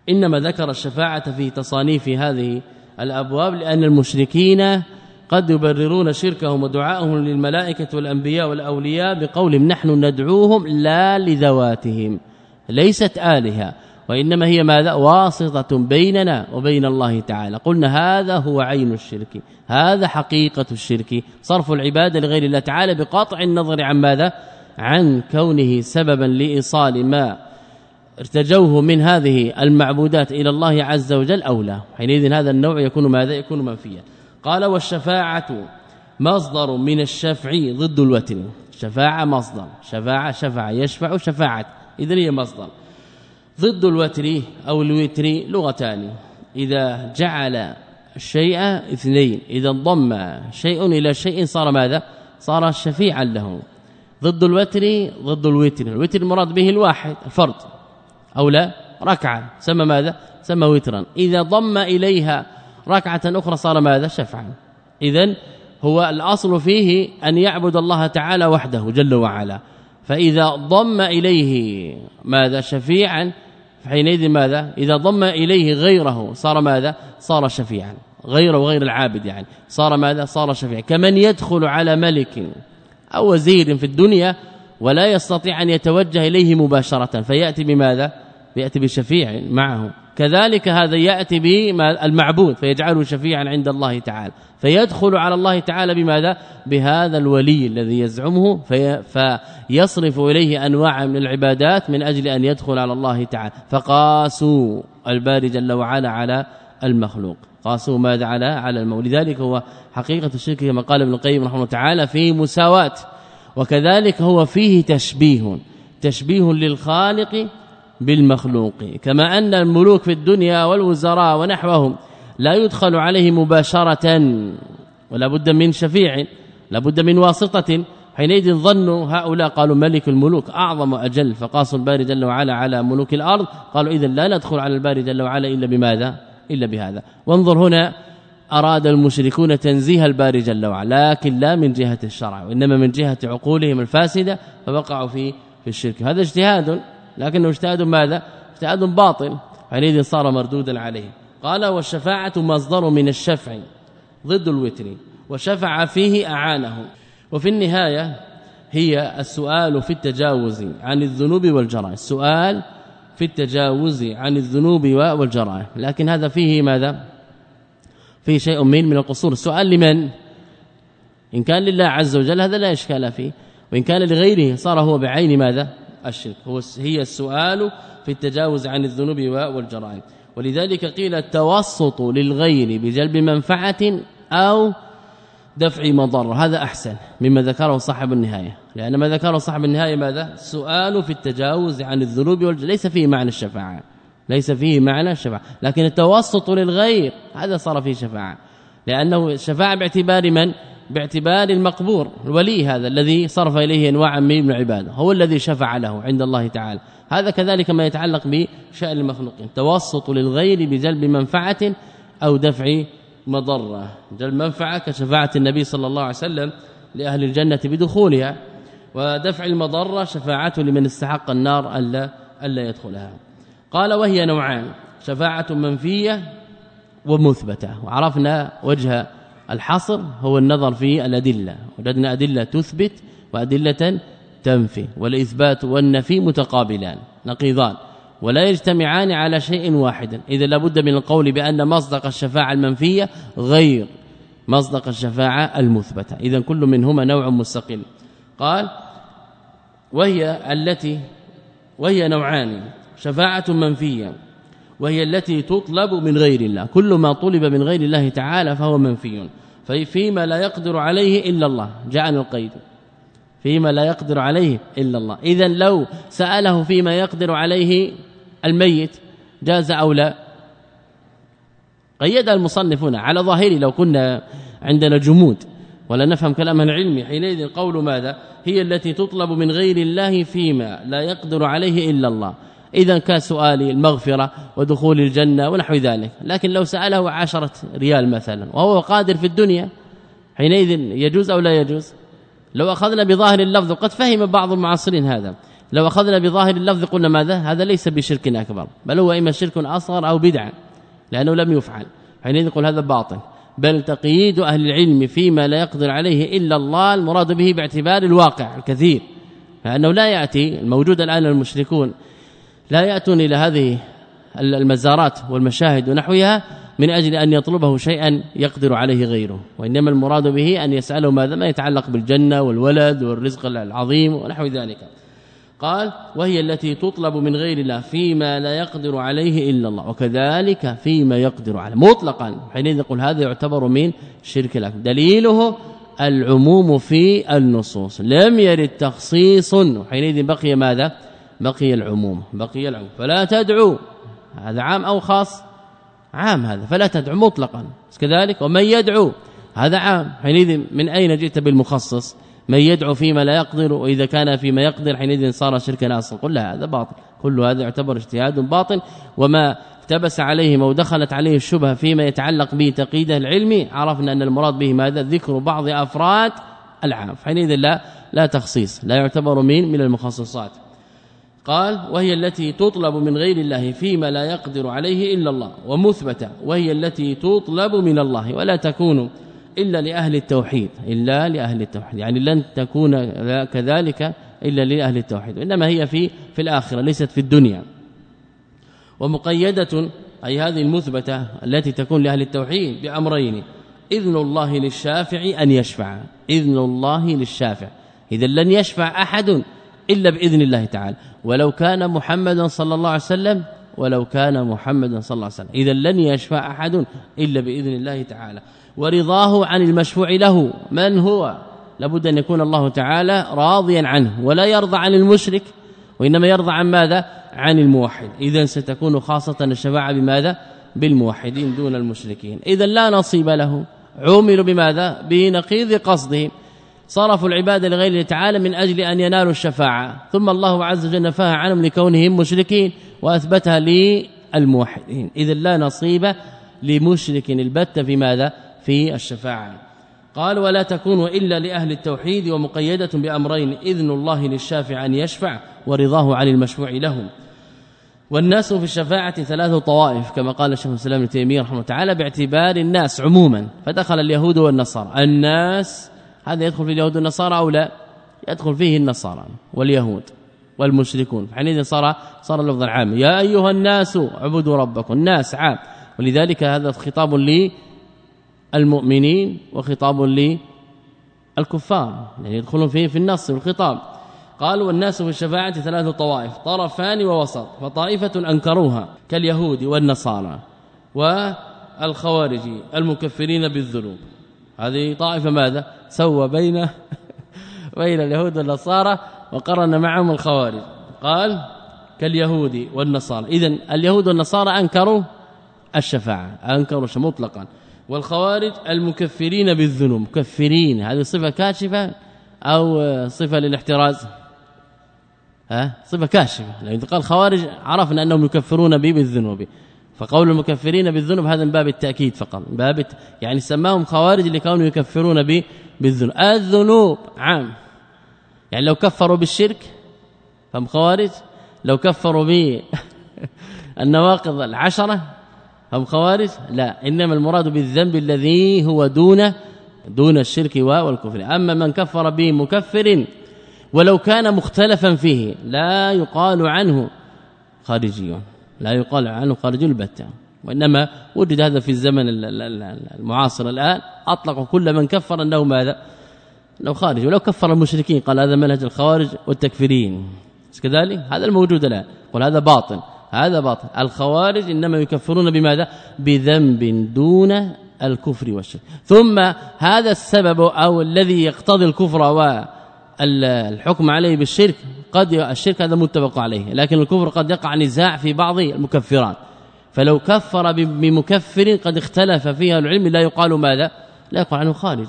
إنما ذكر الشفاعة في تصانيف هذه الأبواب لأن المشركين قد يبررون شركهم ودعاءهم للملائكة والأنبياء والأولياء بقولهم نحن ندعوهم لا لذواتهم ليست آلهة. وإنما هي ماذا؟ واسطة بيننا وبين الله تعالى. قلنا هذا هو عين الشرك. هذا حقيقة الشرك. صرف العبادة لغير الله تعالى بقطع النظر عن ماذا؟ عن كونه سببا لإيصال ما ارتجوه من هذه المعبودات إلى الله عز وجل أو لا. حينئذ هذا النوع يكون ماذا؟ يكون منفيا. قال والشفاعة مصدر من الشفع ضد الوتر. شفاعة مصدر. شفاعة شفع يشفع شفاعة. اذا هي مصدر. ضد الوتر أو الوتر لغتان. إذا جعل الشيء اثنين إذا انضم شيء إلى شيء صار ماذا؟ صار شفيعا له. ضد الوتر ضد الوتر. الوتر المراد به الواحد الفرد. أو لا؟ ركعه سمى ماذا؟ سمى وترا. إذا ضم إليها ركعة أخرى صار ماذا؟ شفعا. اذا هو الأصل فيه أن يعبد الله تعالى وحده جل وعلا. فإذا ضم إليه ماذا؟ شفيعا فحينئذ ماذا؟ إذا ضم إليه غيره صار ماذا؟ صار شفيعا. غير وغير العابد يعني. صار ماذا؟ صار شفيعا. كمن يدخل على ملك أو وزير في الدنيا ولا يستطيع أن يتوجه إليه مباشرة فيأتي بماذا؟ يأتي بشفيع معه. كذلك هذا يأتي بالمعبود فيجعله شفيعا عند الله تعالى. فيدخل على الله تعالى بماذا؟ بهذا الولي الذي يزعمه في فيصرف إليه انواع من العبادات من أجل أن يدخل على الله تعالى. فقاسوا الباري جل وعلا على المخلوق. قاسوا ماذا على؟ على المولى لذلك هو حقيقة الشرك كما قال ابن القيم رحمه الله تعالى في مساواة. وكذلك هو فيه تشبيه تشبيه للخالق بالمخلوق. كما أن الملوك في الدنيا والوزراء ونحوهم لا يدخل عليه مباشرة ولا بد من شفيع لا بد من واسطة. حينئذ ظنوا هؤلاء قالوا ملك الملوك أعظم أجل فقاصوا الباري جل وعلا على ملوك الأرض قالوا إذا لا ندخل على الباري جل وعلا إلا بماذا؟ إلا بهذا. وانظر هنا أراد المشركون تنزيه الباري جل وعلا لكن لا من جهة الشرع وإنما من جهة عقولهم الفاسدة فوقعوا في في الشرك. هذا اجتهاد لكنه اجتهاد ماذا؟ اجتهاد باطل. حينئذ صار مردودا عليه قال والشفاعة مصدر من الشفع ضد الوتر وشفع فيه أعانه. وفي النهاية هي السؤال في التجاوز عن الذنوب والجرائم السؤال في التجاوز عن الذنوب والجرائم لكن هذا فيه ماذا؟ فيه شيء من من القصور. السؤال لمن؟ إن كان لله عز وجل هذا لا إشكال فيه. وإن كان لغيره صار هو بعين ماذا؟ الشرك. هو هي السؤال في التجاوز عن الذنوب والجرائم ولذلك قيل التوسط للغير بجلب منفعة أو دفع مضر. هذا أحسن مما ذكره صاحب النهاية. لأن ما ذكره صاحب النهاية ماذا؟ سؤال في التجاوز عن الذنوب ليس فيه معنى الشفاعة. ليس فيه معنى الشفاعة. لكن التوسط للغير هذا صار فيه شفاعة. لأنه الشفاعه باعتبار من؟ باعتبار المقبور الولي هذا الذي صرف إليه انواعا من العبادة. هو الذي شفع له عند الله تعالى. هذا كذلك ما يتعلق بشأن المخلوقين. توسط للغير بجلب منفعة أو دفع مضرة. جل منفعة كشفاعة النبي صلى الله عليه وسلم لأهل الجنة بدخولها ودفع المضرة شفاعته لمن استحق النار ألا ألا يدخلها. قال وهي نوعان شفاعة منفية ومثبتة. وعرفنا وجه الحصر هو النظر في الأدلة. وجدنا أدلة تثبت وأدلة تنفي والإثبات والنفي متقابلان نقيضان. ولا يجتمعان على شيء واحد. إذا لابد من القول بأن مصدق الشفاعة المنفية غير مصدق الشفاعة المثبتة. إذا كل منهما نوع مستقل. قال وهي التي وهي نوعان شفاعة منفية وهي التي تطلب من غير الله. كل ما طلب من غير الله تعالى فهو منفي. فيما لا يقدر عليه إلا الله. جاءنا القيد. فيما لا يقدر عليه إلا الله. اذا لو سأله فيما يقدر عليه الميت جاز أو لا؟ قيد المصنفون على ظاهري لو كنا عندنا جمود ولا نفهم كلام العلم حينئذ القول ماذا؟ هي التي تطلب من غير الله فيما لا يقدر عليه إلا الله. اذا كان سؤالي المغفرة ودخول الجنة ونحو ذلك. لكن لو سأله عشرة ريال مثلا وهو قادر في الدنيا حينئذ يجوز أو لا يجوز؟ لو أخذنا بظاهر اللفظ قد فهم بعض المعاصرين هذا. لو أخذنا بظاهر اللفظ قلنا ماذا؟ هذا ليس بشرك أكبر بل هو إما شرك أصغر أو بدعه لأنه لم يفعل. حينئذ نقول هذا باطل. بل تقييد أهل العلم فيما لا يقدر عليه إلا الله المراد به باعتبار الواقع الكثير. لأنه لا يأتي الموجود الآن المشركون لا يأتون إلى هذه المزارات والمشاهد ونحوها من أجل أن يطلبه شيئا يقدر عليه غيره وإنما المراد به أن يسأله ماذا ما يتعلق بالجنة والولد والرزق العظيم ونحو ذلك. قال وهي التي تطلب من غير الله فيما لا يقدر عليه إلا الله وكذلك فيما يقدر عليه مطلقا. حينئذ نقول هذا يعتبر من شرك الأكبر دليله العموم في النصوص. لم يرد تخصيص. حينئذ بقي ماذا؟ بقي العموم بقي العموم. فلا تدعو هذا عام أو خاص. عام هذا فلا تدعو مطلقا. كذلك ومن يدعو هذا عام. حينئذ من أين جئت بالمخصص؟ من يدعو فيما لا يقدر وإذا كان فيما يقدر حينئذ صار شركا أصلا. قل هذا باطل. كل هذا يعتبر اجتهاد باطل. وما التبس عليه أو دخلت عليه الشبهة فيما يتعلق به تقييده العلمي عرفنا أن المراد به ماذا ذكر بعض أفراد العام. حينئذ لا لا تخصيص. لا يعتبر من من المخصصات. قال وهي التي تطلب من غير الله فيما لا يقدر عليه إلا الله ومثبتة وهي التي تطلب من الله ولا تكون إلا لأهل التوحيد إلا لأهل التوحيد يعني لن تكون كذلك إلا لأهل التوحيد إنما هي في في الآخرة ليست في الدنيا. ومقيدة أي هذه المثبتة التي تكون لأهل التوحيد بأمرين إذن الله للشافع أن يشفع إذن الله للشافع إذا لن يشفع أحد إلا بإذن الله تعالى. ولو كان محمدا صلى الله عليه وسلم ولو كان محمدا صلى الله عليه وسلم. إذا لن يشفع أحد إلا بإذن الله تعالى. ورضاه عن المشفوع له. من هو؟ لابد أن يكون الله تعالى راضيا عنه. ولا يرضى عن المشرك وإنما يرضى عن ماذا؟ عن الموحد. اذا ستكون خاصة الشفاعة بماذا؟ بالموحدين دون المشركين. اذا لا نصيب له. عوملوا بماذا؟ بنقيض قصدهم صرفوا العباده لغير الله تعالى من أجل أن ينالوا الشفاعة. ثم الله عز وجل نفاها عنهم لكونهم مشركين وأثبتها للموحدين. اذا لا نصيب لمشرك البتة في ماذا؟ في الشفاعة. قال ولا تكون إلا لأهل التوحيد ومقيدة بأمرين إذن الله للشافع أن يشفع ورضاه عن المشفوع لهم. والناس في الشفاعة ثلاث طوائف كما قال الشيخ الإسلام ابن تيمية رحمه الله تعالى باعتبار الناس عموما. فدخل اليهود والنصارى. الناس هذا يدخل في اليهود والنصارى أو لا؟ يدخل فيه النصارى واليهود والمشركون. حينئذ صار صار اللفظ العام. يا أيها الناس اعبدوا ربكم. الناس عام. ولذلك هذا خطاب للمؤمنين وخطاب للكفار. يعني يدخلون فيه في النص والخطاب قال والناس في الشفاعة ثلاث طوائف طرفان ووسط فطائفة أنكروها كاليهود والنصارى والخوارج المكفرين بالذنوب. هذه طائفة ماذا؟ سوى بين بين اليهود والنصارى وقرن معهم الخوارج. قال كاليهود والنصارى. اذا اليهود والنصارى أنكروا الشفاعة أنكروا مطلقا. والخوارج المكفرين بالذنوب. مكفرين. هذه صفة كاشفة أو صفة للاحتراز؟ ها؟ صفة كاشفة. لأن قال خوارج عرفنا أنهم يكفرون به بالذنوب. فقول المكفرين بالذنوب هذا من باب التأكيد فقط. باب يعني سماهم خوارج لكونهم يكفرون به بالذنوب. الذنوب عام. يعني لو كفروا بالشرك فهم خوارج. لو كفروا به النواقض العشرة هم خوارج. لا إنما المراد بالذنب الذي هو دون دون الشرك والكفر. أما من كفر به مكفر ولو كان مختلفا فيه لا يقال عنه خارجي لا يقال عنه خارجي البتة. وإنما وجد هذا في الزمن المعاصر الآن. أطلق كل من كفر أنه ماذا؟ لو خارج. ولو كفر المشركين قال هذا منهج الخوارج والتكفيرين. كذلك؟ هذا الموجود الآن. قل هذا باطل. هذا باطل. الخوارج إنما يكفرون بماذا؟ بذنب دون الكفر والشرك. ثم هذا السبب أو الذي يقتضي الكفر والحكم عليه بالشرك قد الشرك هذا متفق عليه. لكن الكفر قد يقع نزاع في بعض المكفرات. فلو كفر بمكفر قد اختلف فيها العلم. لا يقال ماذا؟ لا يقال عنه خارج.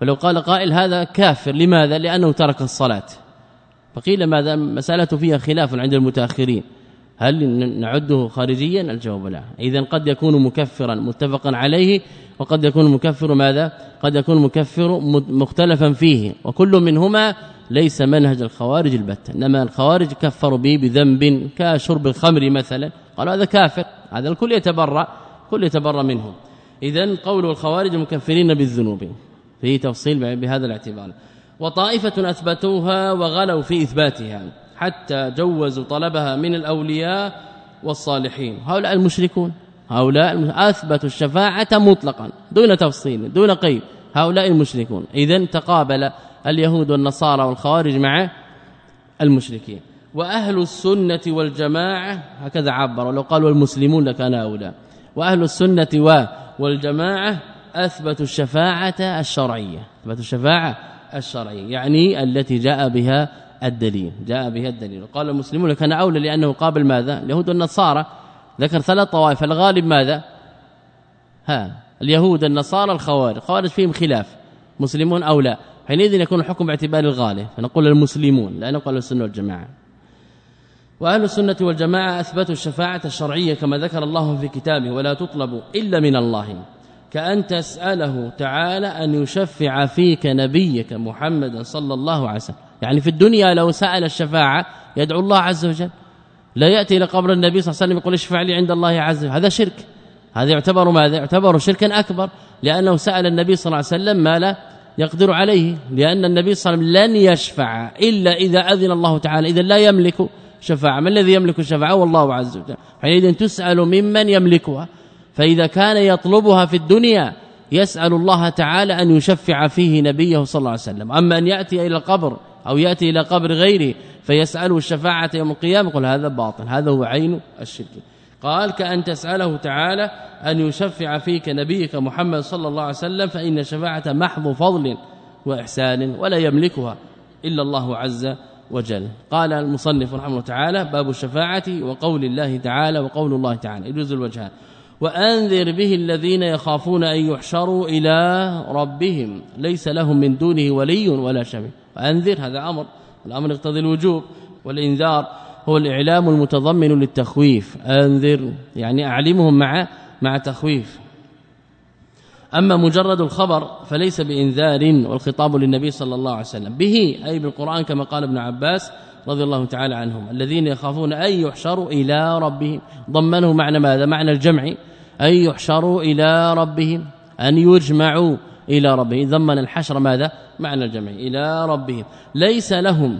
فلو قال قائل هذا كافر لماذا؟ لأنه ترك الصلاة. فقيل ماذا؟ مسألة فيها خلاف عند المتأخرين. هل نعده خارجيا؟ الجواب لا. اذا قد يكون مكفرا متفقا عليه وقد يكون مكفر ماذا؟ قد يكون مكفر مختلفا فيه. وكل منهما ليس منهج الخوارج البتة. إنما الخوارج كفروا به بذنب كشرب الخمر مثلا. قالوا هذا كافر هذا الكل يتبرأ كل يتبرأ منه اذا قول الخوارج مكفرين بالذنوب. فيه تفصيل بهذا الاعتبار. وطائفة أثبتوها وغلوا في إثباتها. حتى جوزوا طلبها من الأولياء والصالحين. هؤلاء المشركون هؤلاء أثبتوا الشفاعة مطلقا دون تفصيل دون قيد. هؤلاء المشركون. اذا تقابل اليهود والنصارى والخوارج مع المشركين. وأهل السنة والجماعة هكذا عبروا لو قالوا المسلمون لكان هؤلاء. وأهل السنة والجماعة أثبتوا الشفاعة الشرعية. أثبتوا الشفاعة الشرعية يعني التي جاء بها الدليل جاء بها الدليل. قال المسلمون كان أولى لأنه قابل ماذا؟ اليهود والنصارى. ذكر ثلاث طوائف الغالب ماذا؟ ها اليهود النصارى الخوارج. الخوارج فيهم خلاف. مسلمون أو لا حينئذ يكون الحكم باعتبار الغالب. فنقول المسلمون لا نقول السنة والجماعة. وأهل السنة والجماعة أثبتوا الشفاعة الشرعية كما ذكر الله في كتابه ولا تطلب إلا من الله. كأن تسأله تعالى أن يشفع فيك نبيك محمد صلى الله عليه وسلم. يعني في الدنيا لو سأل الشفاعة يدعو الله عز وجل. لا يأتي إلى قبر النبي صلى الله عليه وسلم يقول اشفع لي عند الله عز وجل. هذا شرك. هذا يعتبر ماذا؟ يعتبر شركا أكبر. لأنه سأل النبي صلى الله عليه وسلم ما لا يقدر عليه. لأن النبي صلى الله عليه وسلم لن يشفع إلا إذا أذن الله تعالى. إذا لا يملك شفاعة. من الذي يملك الشفاعة؟ والله عز وجل. حينئذ تسأل ممن يملكها. فإذا كان يطلبها في الدنيا يسأل الله تعالى أن يشفع فيه نبيه صلى الله عليه وسلم. أما أن يأتي إلى القبر أو يأتي إلى قبر غيره فيسأله الشفاعة يوم القيامة يقول هذا باطل هذا هو عين الشرك. قال كأن تسأله تعالى أن يشفع فيك نبيك محمد صلى الله عليه وسلم فإن شفاعة محض فضل وإحسان ولا يملكها إلا الله عز وجل. قال المصنف رحمه الله تعالى باب الشفاعة وقول الله تعالى وقول الله تعالى. يجوز الوجهان. وأنذر به الذين يخافون أن يحشروا إلى ربهم ليس لهم من دونه ولي ولا شفيع. وانذر هذا أمر. الأمر يقتضي الوجوب والإنذار. هو الإعلام المتضمن للتخويف. أنذر يعني أعلمهم مع مع تخويف. أما مجرد الخبر فليس بإنذار والخطاب للنبي صلى الله عليه وسلم. به أي بالقرآن كما قال ابن عباس رضي الله تعالى عنهم. الذين يخافون أن يحشروا إلى ربهم. ضمنه معنى ماذا؟ معنى الجمع. أن يحشروا إلى ربهم. أن يجمعوا إلى ربهم. ضمن الحشر ماذا؟ معنى الجمع إلى ربهم. ليس لهم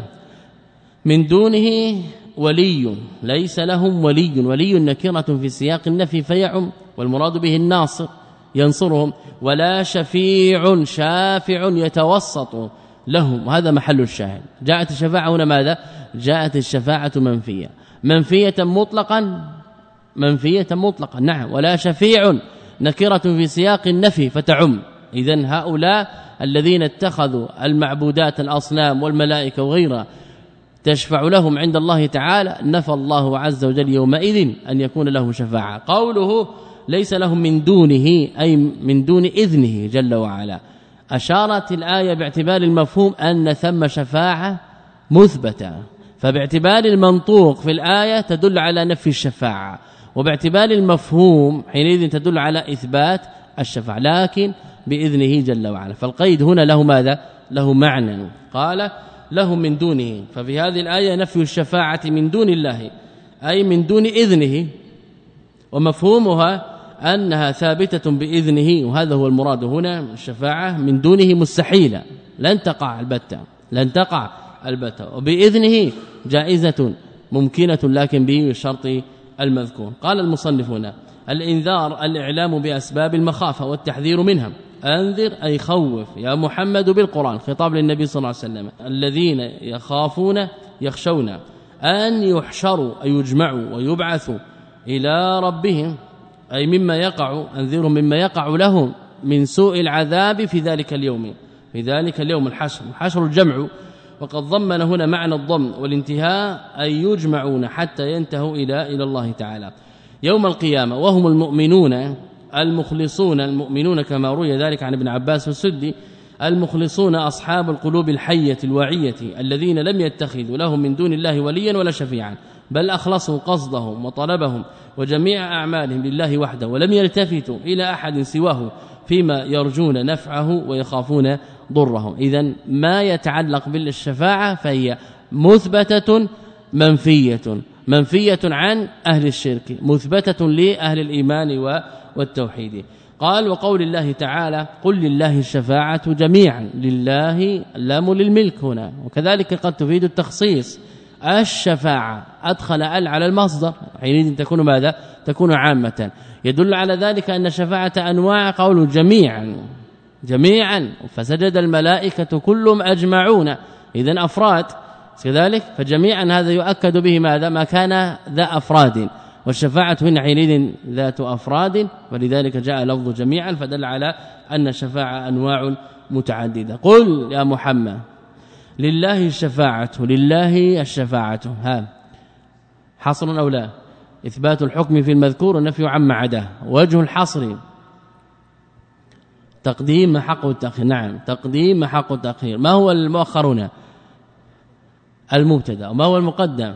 من دونه ولي ليس لهم ولي ولي نكرة في سياق النفي فيعم والمراد به الناصر ينصرهم. ولا شفيع شافع يتوسط لهم وهذا محل الشاهد. جاءت الشفاعة هنا ماذا؟ جاءت الشفاعة منفية. منفية مطلقا منفية مطلقا. نعم ولا شفيع نكرة في سياق النفي فتعم. اذا هؤلاء الذين اتخذوا المعبودات الأصنام والملائكة وغيرها تشفع لهم عند الله تعالى نفى الله عز وجل يومئذ أن يكون له شفاعة. قوله ليس لهم من دونه أي من دون إذنه جل وعلا. أشارت الآية باعتبار المفهوم أن ثم شفاعة مثبتة. فباعتبار المنطوق في الآية تدل على نفي الشفاعة وباعتبار المفهوم حينئذ تدل على إثبات الشفاعة. لكن بإذنه جل وعلا. فالقيد هنا له ماذا؟ له معنى. قال لهم من دونه. ففي هذه الآية نفي الشفاعة من دون الله أي من دون إذنه ومفهومها أنها ثابتة بإذنه. وهذا هو المراد هنا الشفاعة من دونه مستحيلة. لن تقع البتة لن تقع البتة. وبإذنه جائزة ممكنة لكن بالشرط المذكور. قال المصنف هنا الإنذار الإعلام بأسباب المخافة والتحذير منها. أنذر أي خوف. يا محمد بالقرآن خطاب للنبي صلى الله عليه وسلم. الذين يخافون يخشون أن يحشروا أي يجمعوا ويبعثوا إلى ربهم أي مما يقع أنذرهم مما يقع لهم من سوء العذاب في ذلك اليوم. في ذلك اليوم الحشر. الحشر الجمع. وقد ضمن هنا معنى الضم والانتهاء أي يجمعون حتى ينتهوا إلى إلى الله تعالى. يوم القيامة وهم المؤمنون المخلصون المؤمنون كما روي ذلك عن ابن عباس والسدي المخلصون أصحاب القلوب الحية الواعية الذين لم يتخذوا لهم من دون الله وليا ولا شفيعا بل أخلصوا قصدهم وطلبهم وجميع أعمالهم لله وحده ولم يلتفتوا إلى أحد سواه فيما يرجون نفعه ويخافون ضره. اذا ما يتعلق بالشفاعة فهي مثبتة منفية منفية عن أهل الشرك مثبتة لأهل الإيمان والتوحيد. قال وقول الله تعالى قل لله الشفاعة جميعا لله اللام للملك هنا. وكذلك قد تفيد التخصيص الشفاعة أدخل ال على المصدر. حينئذ تكون ماذا؟ تكون عامة. يدل على ذلك أن الشفاعه أنواع قول جميعا جميعا. فسجد الملائكة كلهم أجمعون. اذا أفراد كذلك فجميعا هذا يؤكد به ماذا؟ ما كان ذا أفراد. والشفاعة هنا حينئذ ذات أفراد ولذلك جاء لفظ جميعا فدل على أن الشفاعة أنواع متعددة. قل يا محمد لله الشفاعة لله الشفاعة. ها حصر أو لا؟ إثبات الحكم في المذكور ونفي عما عداه وجه الحصر تقديم حق التأخير. نعم تقديم حق التأخير. ما هو المؤخر هنا المبتدأ. وما هو المقدم؟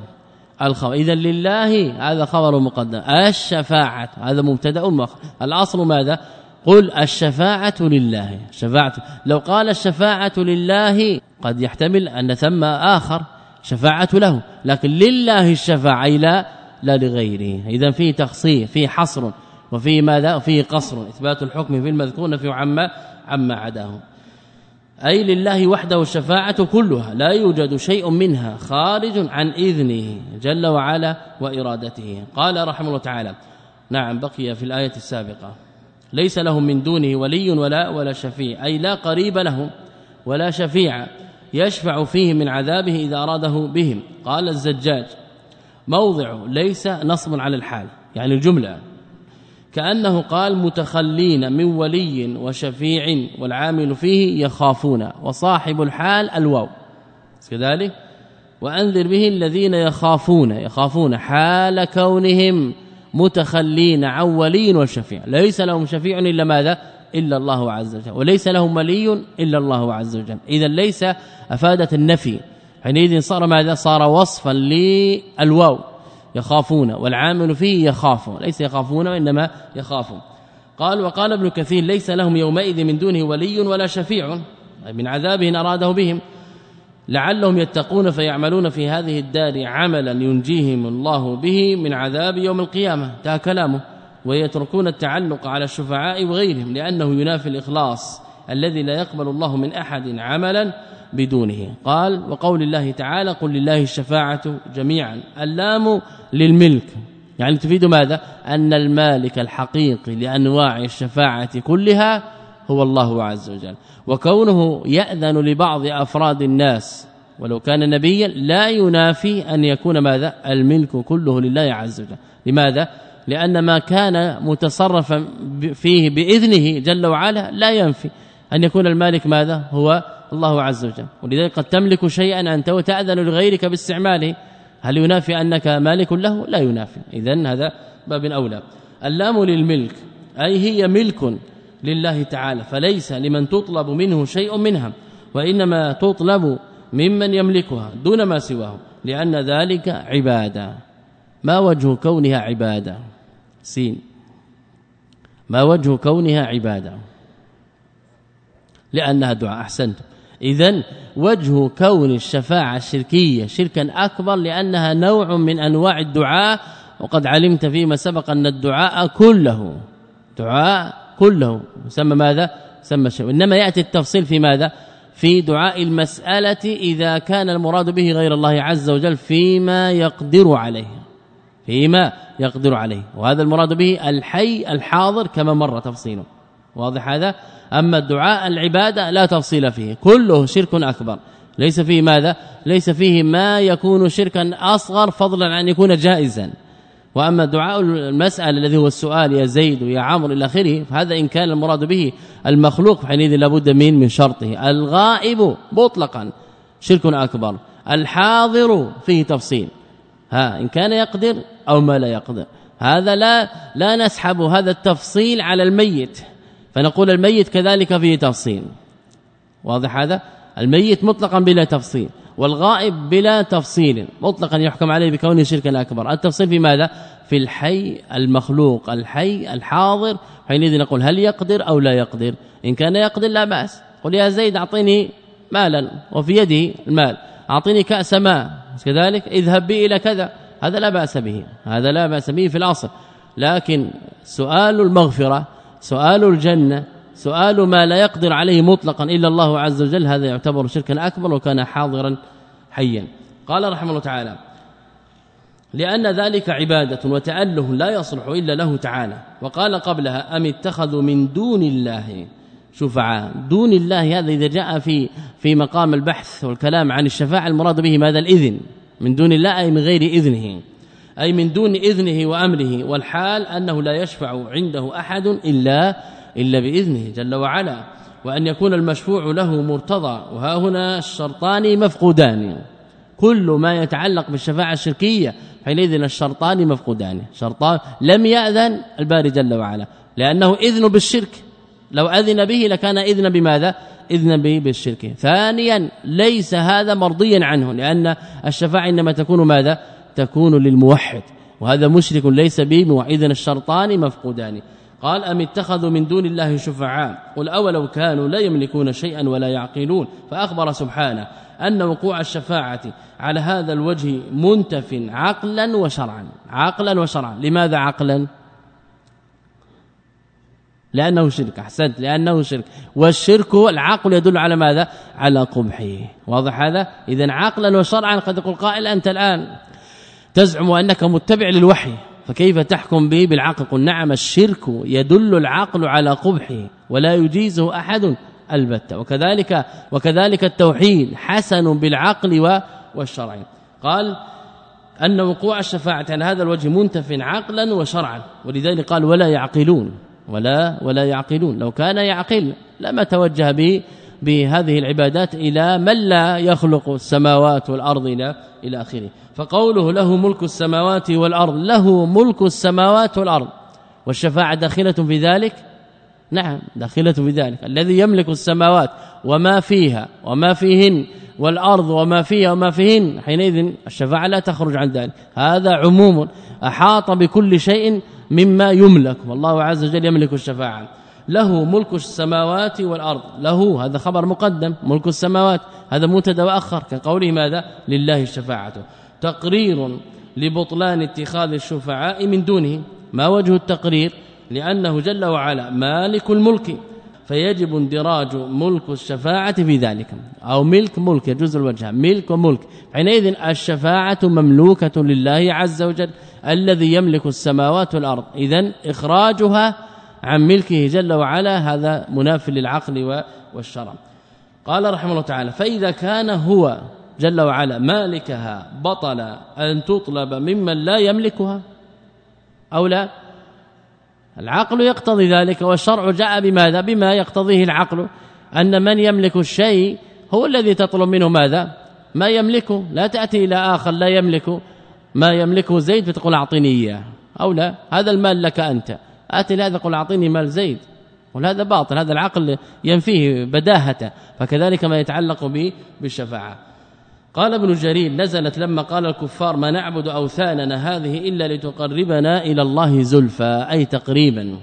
الخبر. اذا لله هذا خبر مقدم. الشفاعة هذا مبتدأ مؤخر. الأصل ماذا؟ قل الشفاعة لله. شفاعة. لو قال الشفاعة لله قد يحتمل أن ثم آخر شفاعة له. لكن لله الشفاعة لا لا لغيره. اذا فيه تخصيص فيه حصر. وفي ماذا؟ فيه قصر. إثبات الحكم في المذكور نفي عما عما عداه. أي لله وحده الشفاعة كلها لا يوجد شيء منها خارج عن إذنه جل وعلا وإرادته. قال رحمه الله تعالى نعم بقي في الآية السابقة ليس لهم من دونه ولي ولا ولا شفيع أي لا قريب لهم ولا شفيع يشفع فيه من عذابه إذا أراده بهم. قال الزجاج موضع ليس نصب على الحال يعني الجملة كأنه قال متخلين من ولي وشفيع والعامل فيه يخافون وصاحب الحال الواو. كذلك وأنذر به الذين يخافون يخافون حال كونهم متخلين عن ولي وشفيع. ليس لهم شفيع إلا ماذا؟ إلا الله عز وجل. وليس لهم ولي إلا الله عز وجل. إذا ليس أفادت النفي. حينئذ صار ماذا؟ صار وصفا للواو. يخافون والعامل فيه يخاف ليس يخافون وإنما يخافون. قال وقال ابن كثير ليس لهم يومئذ من دونه ولي ولا شفيع من عذابه أراده بهم. لعلهم يتقون فيعملون في هذه الدار عملا ينجيهم الله به من عذاب يوم القيامة. تا كلامه. ويتركون التعلق على الشفعاء وغيرهم لأنه ينافي الإخلاص الذي لا يقبل الله من أحد عملا بدونه. قال وقول الله تعالى قل لله الشفاعة جميعا. اللام للملك. يعني تفيد ماذا؟ أن المالك الحقيقي لأنواع الشفاعة كلها هو الله عز وجل. وكونه يأذن لبعض أفراد الناس ولو كان نبيا لا ينافي أن يكون ماذا؟ الملك كله لله عز وجل. لماذا؟ لأن ما كان متصرفا فيه بإذنه جل وعلا لا ينفي. أن يكون المالك ماذا؟ هو الله عز وجل. ولذلك قد تملك شيئا أنت وتأذن لغيرك باستعماله. هل ينافي أنك مالك له؟ لا ينافي. اذا هذا باب أولى. اللام للملك أي هي ملك لله تعالى فليس لمن تطلب منه شيء منها وإنما تطلب ممن يملكها دون ما سواه لأن ذلك عبادة. ما وجه كونها عبادة؟ سين. ما وجه كونها عبادة؟ لأنها دعاء. احسنت اذا وجه كون الشفاعة الشركيه شركا أكبر لأنها نوع من أنواع الدعاء وقد علمت فيما سبق أن الدعاء كله دعاء كله يسمى ماذا؟ سمى شيء. إنما يأتي التفصيل في ماذا؟ في دعاء المسألة إذا كان المراد به غير الله عز وجل فيما يقدر عليه فيما يقدر عليه. وهذا المراد به الحي الحاضر كما مر تفصيله واضح هذا؟ أما الدعاء العبادة لا تفصيل فيه. كله شرك أكبر. ليس فيه ماذا؟ ليس فيه ما يكون شركا أصغر فضلا عن يكون جائزا. وأما دعاء المسألة الذي هو السؤال يا زيد ويا عمرو إلى آخره فهذا إن كان المراد به المخلوق حينئذ لابد من من شرطه. الغائب مطلقا شرك أكبر. الحاضر فيه تفصيل. ها إن كان يقدر أو ما لا يقدر. هذا لا لا نسحب هذا التفصيل على الميت. فنقول الميت كذلك فيه تفصيل. واضح هذا؟ الميت مطلقا بلا تفصيل والغائب بلا تفصيل مطلقا يحكم عليه بكونه شركا أكبر. التفصيل في ماذا؟ في الحي المخلوق الحي الحاضر حينئذ نقول هل يقدر أو لا يقدر؟ إن كان يقدر لا بأس. قل يا زيد اعطيني مالا وفي يده المال اعطيني كأس ماء. كذلك اذهب بي إلى كذا. هذا لا بأس به هذا لا بأس به في الاصل لكن سؤال المغفرة سؤال الجنة سؤال ما لا يقدر عليه مطلقا إلا الله عز وجل هذا يعتبر شركا أكبر وكان حاضرا حيا. قال رحمه الله تعالى لأن ذلك عبادة وتأله لا يصلح إلا له تعالى. وقال قبلها أم اتخذوا من دون الله شفعاء؟ دون الله هذا إذا جاء في في مقام البحث والكلام عن الشفاعة المراد به ماذا؟ الإذن. من دون الله أي من غير إذنه. أي من دون إذنه وأمره والحال أنه لا يشفع عنده أحد إلا إلا بإذنه جل وعلا وأن يكون المشفوع له مرتضى وها هنا الشرطان مفقودان. كل ما يتعلق بالشفاعة الشركية حينئذ الشرطان مفقودان. شرطان لم يأذن الباري جل وعلا لأنه إذن بالشرك. لو أذن به لكان إذن بماذا؟ إذن به بالشرك. ثانيا ليس هذا مرضيا عنه لأن الشفاعة إنما تكون ماذا؟ تكون للموحد وهذا مشرك ليس به اذا الشرطان مفقودان قال أم اتخذوا من دون الله شفعاء؟ قل أولو كانوا لا يملكون شيئا ولا يعقلون. فأخبر سبحانه أن وقوع الشفاعة على هذا الوجه منتف عقلا وشرعا. عقلا وشرعا. لماذا عقلا؟ لأنه شرك. أحسنت. لأنه شرك. والشرك العقل يدل على ماذا؟ على قبحه. واضح هذا؟ اذا عقلا وشرعا قد يقول قائل أنت الآن. تزعم أنك متبع للوحي فكيف تحكم به بالعقل؟ قل نعم الشرك يدل العقل على قبحه ولا يجيزه أحد البتة وكذلك وكذلك التوحيد حسن بالعقل والشرع. قال أن وقوع الشفاعة على هذا الوجه منتف عقلا وشرعا. ولذلك قال ولا يعقلون. ولا ولا يعقلون. لو كان يعقل لما توجه به بهذه العبادات إلى من لا يخلق السماوات والأرض إلى إلى آخره. فقوله له ملك السماوات والأرض له ملك السماوات والأرض. والشفاعة داخلة في ذلك؟ نعم داخلة في ذلك. الذي يملك السماوات وما فيها وما فيهن والأرض وما فيها وما فيهن حينئذ الشفاعة لا تخرج عن ذلك. هذا عموم أحاط بكل شيء مما يملك. والله عز وجل يملك الشفاعة. له ملك السماوات والأرض. له هذا خبر مقدم ملك السماوات. هذا مبتدا وأخر كقوله ماذا؟ لله الشفاعه تقرير لبطلان اتخاذ الشفعاء من دونه. ما وجه التقرير؟ لأنه جل وعلا مالك الملك فيجب اندراج ملك الشفاعة في ذلك. أو ملك ملك يجوز الوجه. ملك وملك حينئذ الشفاعة مملوكة لله عز وجل الذي يملك السماوات والأرض. إذا إخراجها عن ملكه جل وعلا هذا مناف للعقل والشرع. قال رحمه الله تعالى فإذا كان هو جل وعلا مالكها بطل أن تطلب ممن لا يملكها أو لا العقل يقتضي ذلك والشرع جاء بماذا؟ بما يقتضيه العقل أن من يملك الشيء هو الذي تطلب منه ماذا؟ ما يملكه. لا تأتي إلى آخر لا يملك ما يملكه زيد فتقول أعطني إياه أو لا. هذا المال لك أنت. آتي لهذا قل اعطيني مال زيد. وهذا باطل هذا العقل ينفيه بداهة. فكذلك ما يتعلق به بالشفاعة. قال ابن جرير نزلت لما قال الكفار ما نعبد أوثاننا هذه إلا لتقربنا إلى الله زلفى أي تقريبا.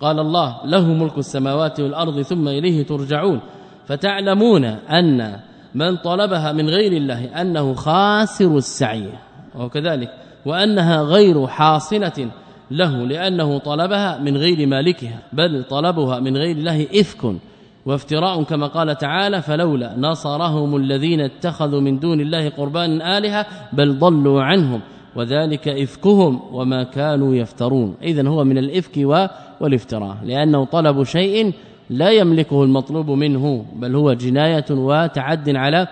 قال الله له ملك السماوات والأرض ثم إليه ترجعون. فتعلمون أن من طلبها من غير الله أنه خاسر السعي. وكذلك وأنها غير حاصلة له لأنه طلبها من غير مالكها بل طلبها من غير الله إفك وافتراء كما قال تعالى فلولا نصرهم الذين اتخذوا من دون الله قربانا آلهة بل ضلوا عنهم وذلك إفكهم وما كانوا يفترون. اذا هو من الإفك والافتراء لأنه طلب شيء لا يملكه المطلوب منه بل هو جناية وتعد على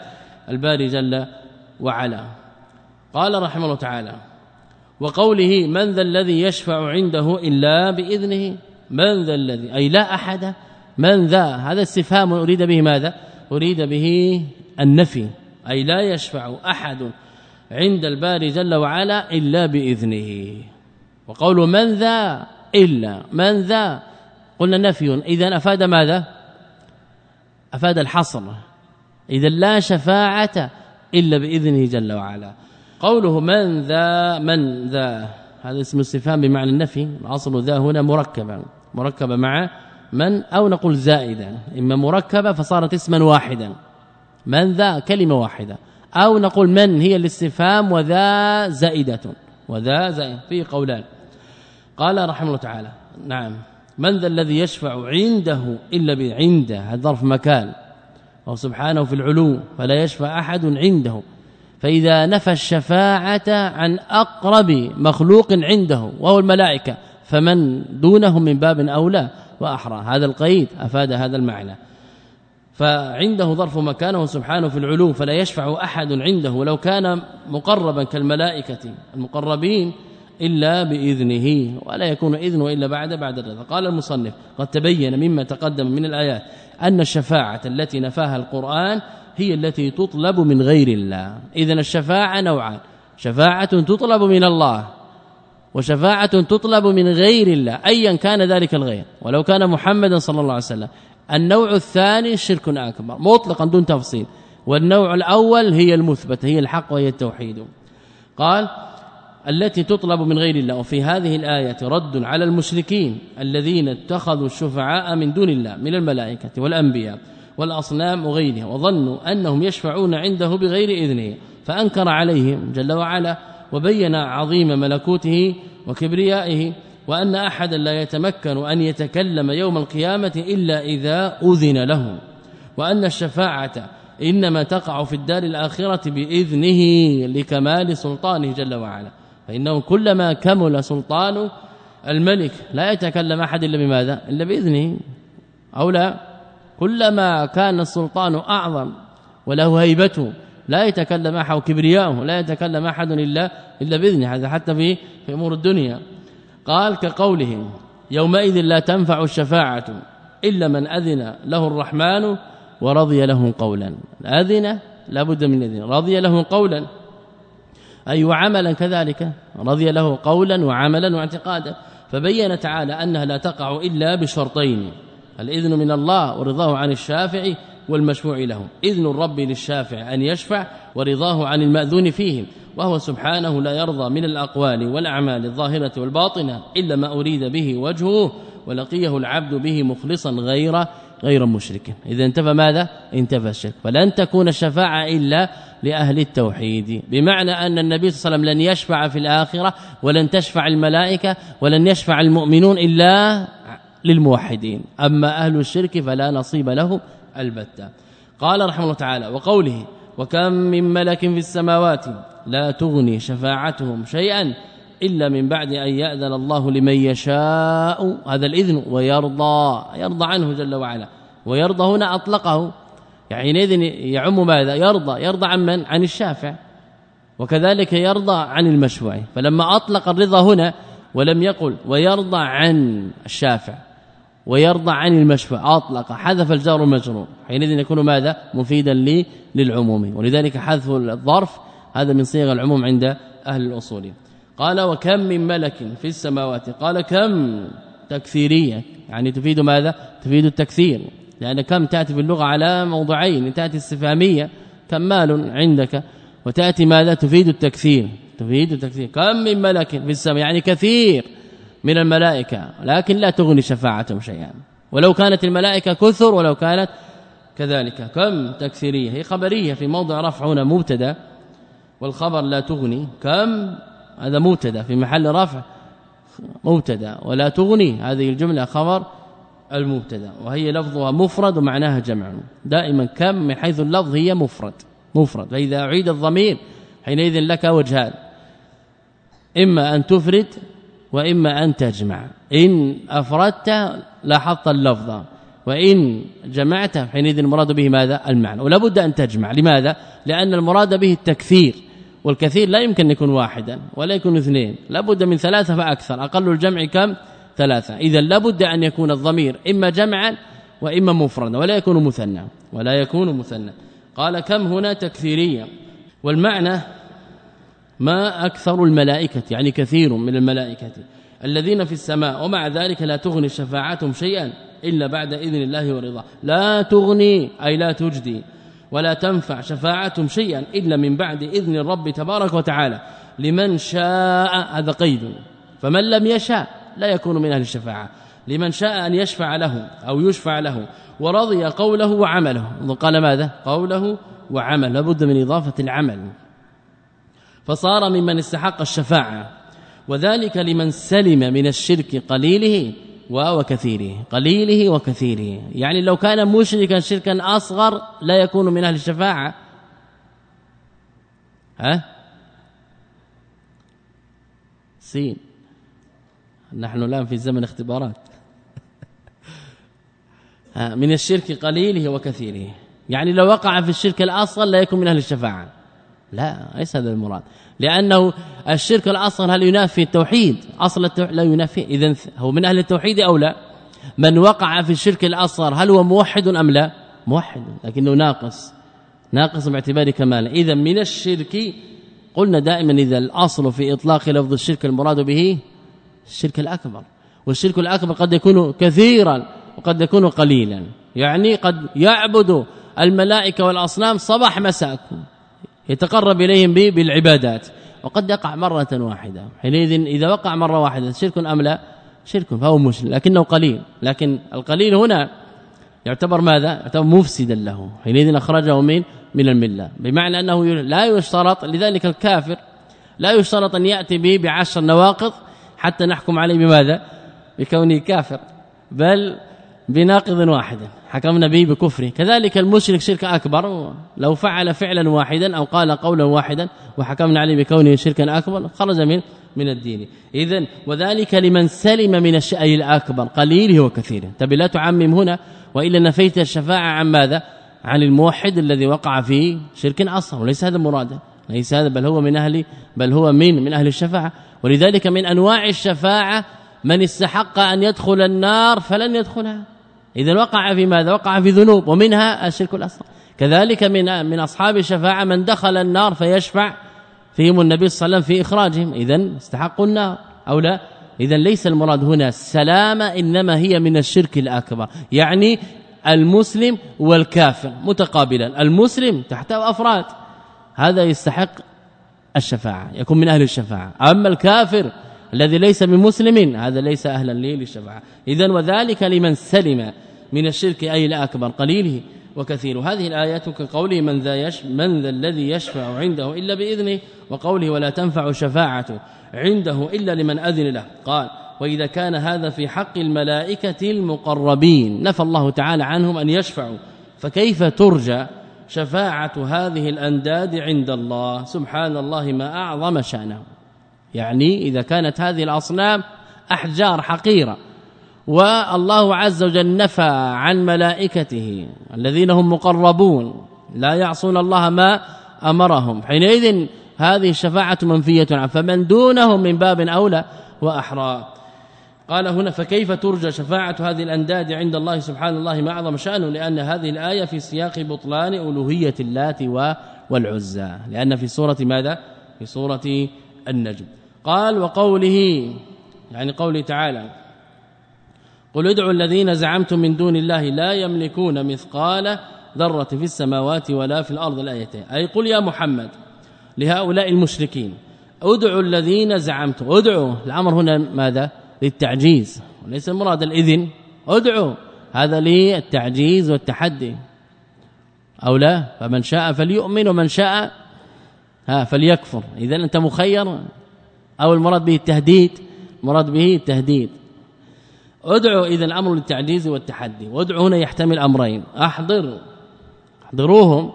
الباري جل وعلا. قال رحمه الله تعالى وقوله من ذا الذي يشفع عنده إلا بإذنه من ذا الذي أي لا أحد من ذا هذا استفهام أريد به ماذا؟ أريد به النفي أي لا يشفع أحد عند الباري جل وعلا إلا بإذنه. وقول من ذا إلا من ذا قلنا نفي اذا أفاد ماذا؟ أفاد الحصر اذا لا شفاعة إلا بإذنه جل وعلا. قوله من ذا من ذا. هذا اسم استفهام بمعنى النفي. الأصل ذا هنا مركبا مركبة مع من أو نقول زائدا إما مركبة فصارت اسما واحدا. من ذا كلمة واحدة. أو نقول من هي الاستفهام وذا زائدة. وذا زائد في قولان. قال رحمه الله تعالى. نعم. من ذا الذي يشفع عنده إلا بعنده. هذا ظرف مكان. وهو سبحانه في العلو. فلا يشفع أحد عنده. فإذا نفى الشفاعة عن أقرب مخلوق عنده وهو الملائكة فمن دونهم من باب اولى وأحرى. هذا القيد أفاد هذا المعنى. فعنده ظرف مكانه سبحانه في العلو فلا يشفع أحد عنده. ولو كان مقربا كالملائكة المقربين إلا بإذنه ولا يكون اذنه إلا بعد بعد الرضا. قال المصنف قد تبين مما تقدم من الآيات أن الشفاعة التي نفاها القرآن هي التي تطلب من غير الله. اذا الشفاعة نوعان. شفاعة تطلب من الله وشفاعة تطلب من غير الله ايا كان ذلك الغير. ولو كان محمدا صلى الله عليه وسلم. النوع الثاني شرك أكبر مطلقا دون تفصيل. والنوع الأول هي المثبتة هي الحق وهي التوحيد. قال التي تطلب من غير الله. وفي هذه الآية رد على المشركين الذين اتخذوا الشفعاء من دون الله من الملائكة والأنبياء. والأصنام وغيرها وظنوا أنهم يشفعون عنده بغير إذنه فأنكر عليهم جل وعلا وبين عظيم ملكوته وكبريائه وأن أحدا لا يتمكن أن يتكلم يوم القيامة إلا إذا أذن له وأن الشفاعة إنما تقع في الدار الآخرة بإذنه لكمال سلطانه جل وعلا فإنه كلما كمل سلطان الملك لا يتكلم أحد إلا بماذا؟ إلا بإذنه أو لا؟ كلما كان السلطان أعظم وله هيبته لا يتكلم أحد كبرياءه لا يتكلم أحد إلا إلا بإذنه هذا حتى في في أمور الدنيا. قال كقوله يومئذ لا تنفع الشفاعة إلا من أذن له الرحمن ورضي له قولا. أذن لابد من اذن رضي له قولا. أي وعملا كذلك رضي له قولا وعملا واعتقادا. فبين تعالى أنها لا تقع إلا بشرطين. الإذن من الله ورضاه عن الشافع والمشفوع له إذن الرب للشافع أن يشفع ورضاه عن المأذون فيهم وهو سبحانه لا يرضى من الأقوال والأعمال الظاهرة والباطنة إلا ما أريد به وجهه ولقيه العبد به مخلصا غير غير مشرك. إذا انتفى ماذا؟ انتفى الشرك. فلن تكون الشفاعة إلا لأهل التوحيد. بمعنى أن النبي صلى الله عليه وسلم لن يشفع في الآخرة ولن تشفع الملائكة ولن يشفع المؤمنون إلا للموحدين. أما أهل الشرك فلا نصيب له البتة. قال رحمه الله تعالى وقوله وكم من ملك في السماوات لا تغني شفاعتهم شيئا إلا من بعد أن يأذن الله لمن يشاء. هذا الإذن ويرضى يرضى عنه جل وعلا. ويرضى هنا أطلقه. يعني إذن يعم ماذا؟ يرضى يرضى عن من؟ عن الشافع. وكذلك يرضى عن المشفوع. فلما أطلق الرضا هنا ولم يقل ويرضى عن الشافع. ويرضى عن المشفوع أطلق حذف الجار المجرور حينئذ يكون ماذا؟ مفيدا لي للعموم. ولذلك حذف الظرف هذا من صيغ العموم عند أهل الأصول. قال وكم من ملك في السماوات؟ قال كم تكثيرية. يعني تفيد ماذا؟ تفيد التكثير. لأن كم تأتي في اللغة على موضعين. تأتي استفهامية كمال عندك؟ وتأتي ماذا؟ تفيد التكثير. تفيد التكثير. كم من ملك في السماء؟ يعني كثير. من الملائكة لكن لا تغني شفاعتهم شيئا. ولو كانت الملائكة كثر ولو كانت كذلك كم تكثيرية. هي خبرية في موضع رفع هنا مبتدأ والخبر لا تغني. كم؟ هذا مبتدأ في محل رفع مبتدأ ولا تغني. هذه الجملة خبر المبتدأ وهي لفظها مفرد ومعناها جمع. دائما كم من حيث اللفظ هي مفرد مفرد. فإذا أعيد الضمير حينئذ لك وجهان. إما أن تفرد وإما أن تجمع. إن أفردت لاحظت اللفظ. وإن جمعت حينئذ المراد به ماذا؟ المعنى. ولا بد أن تجمع. لماذا؟ لأن المراد به التكثير. والكثير لا يمكن يكون واحدا ولا يكون اثنين. لابد من ثلاثة فأكثر. أقل الجمع كم؟ ثلاثة. إذا لابد أن يكون الضمير إما جمعا وإما مفردا ولا يكون مثنى. ولا يكون مثنى. قال كم هنا تكثيرية؟ والمعنى ما أكثر الملائكة يعني كثير من الملائكة الذين في السماء ومع ذلك لا تغني شفاعتهم شيئا إلا بعد إذن الله ورضاه. لا تغني أي لا تجدي ولا تنفع شفاعتهم شيئا إلا من بعد إذن الرب تبارك وتعالى. لمن شاء هذا قيد. فمن لم يشاء لا يكون من أهل الشفاعة. لمن شاء أن يشفع له أو يشفع له ورضي قوله وعمله. قال ماذا؟ قوله وعمل. لابد من إضافة العمل. فصار ممن استحق الشفاعة. وذلك لمن سلم من الشرك قليله وكثيره. قليله وكثيره. يعني لو كان مشركا شركا أصغر لا يكون من أهل الشفاعة. ها؟ سين. نحن الآن في زمن اختبارات. من الشرك قليله وكثيره. يعني لو وقع في الشرك الأصغر لا يكون من أهل الشفاعة. لا ليس هذا المراد. لأنه الشرك الاصغر هل ينافي التوحيد؟ أصل التوحيد لا ينافي. اذا هو من أهل التوحيد أو لا؟ من وقع في الشرك الأصغر هل هو موحد أم لا؟ موحد لكنه ناقص. ناقص باعتبار كماله إذا من الشرك قلنا دائما إذا الأصل في إطلاق لفظ الشرك المراد به الشرك الأكبر. والشرك الأكبر قد يكون كثيرا وقد يكون قليلا. يعني قد يعبد الملائكة والأصنام صباح مساء يتقرب إليهم بالعبادات. وقد يقع مرة واحدة. حينئذ إذا وقع مرة واحدة شرك أم لا؟ شرك فهو مشرك لكنه قليل. لكن القليل هنا يعتبر ماذا؟ يعتبر مفسدا له. حينئذ أخرجه من من الملة. بمعنى أنه لا يشترط لذلك الكافر لا يشترط أن يأتي به بعشر نواقض حتى نحكم عليه بماذا؟ بكونه كافر. بل بناقض واحد. حكمنا به بكفره كذلك المشرك شرك أكبر. لو فعل فعلا واحدا أو قال قولا واحدا وحكمنا عليه بكونه شركا أكبر خرج من من الدين. اذا وذلك لمن سلم من الشيء الأكبر. قليله وكثيره تبي لا تعمم هنا. وإلا نفيت الشفاعة عن ماذا؟ عن الموحد الذي وقع في شرك أصغر. وليس هذا مراده ليس هذا بل هو من أهل بل هو من من أهل الشفاعة. ولذلك من أنواع الشفاعة من استحق أن يدخل النار فلن يدخلها. إذا وقع في ماذا؟ وقع في ذنوب ومنها الشرك الأصغر. كذلك من من أصحاب الشفاعة من دخل النار فيشفع فيهم النبي صلى الله عليه وسلم في إخراجهم. اذا استحقوا النار أو لا؟ اذا ليس المراد هنا السلامه إنما هي من الشرك الأكبر. يعني المسلم والكافر متقابلا المسلم تحته أفراد. هذا يستحق الشفاعة يكون من أهل الشفاعة. أما الكافر الذي ليس من مسلم هذا ليس أهلا للشفاعة. اذا وذلك لمن سلم. من الشرك أي الاكبر قليله وكثير هذه الآيات كقوله من ذا يش من ذا الذي يشفع عنده إلا بإذنه وقوله ولا تنفع الشفاعه عنده إلا لمن أذن له. قال وإذا كان هذا في حق الملائكة المقربين نفى الله تعالى عنهم أن يشفعوا. فكيف ترجى شفاعة هذه الأنداد عند الله؟ سبحان الله ما أعظم شأنه. يعني إذا كانت هذه الأصنام أحجار حقيرة. والله عز وجل نفى عن ملائكته الذين هم مقربون لا يعصون الله ما أمرهم. حينئذ هذه الشفاعة منفية عنه فمن دونهم من باب أولى وأحرى. قال هنا فكيف ترجى شفاعة هذه الأنداد عند الله سبحانه الله ما أعظم شانه لأن هذه الآية في سياق بطلان ألوهية اللات والعزى. لأن في سورة ماذا؟ في سورة النجم. قال وقوله يعني قوله تعالى قل ادعوا الذين زعمتم من دون الله لا يملكون مثقال ذرة في السماوات ولا في الأرض الآيتين. أي قل يا محمد لهؤلاء المشركين ادعوا الذين زعمتم. ادعوا. الأمر هنا ماذا؟ للتعجيز. وليس المراد الإذن. ادعوا. هذا للتعجيز والتحدي. أو لا؟ فمن شاء فليؤمن ومن شاء ها فليكفر. اذا أنت مخير. أو المراد به التهديد. مراد به التهديد. ادعوا إذا الأمر للتعجيز والتحدي. وادعوا هنا يحتمل أمرين. احضر أحضروهم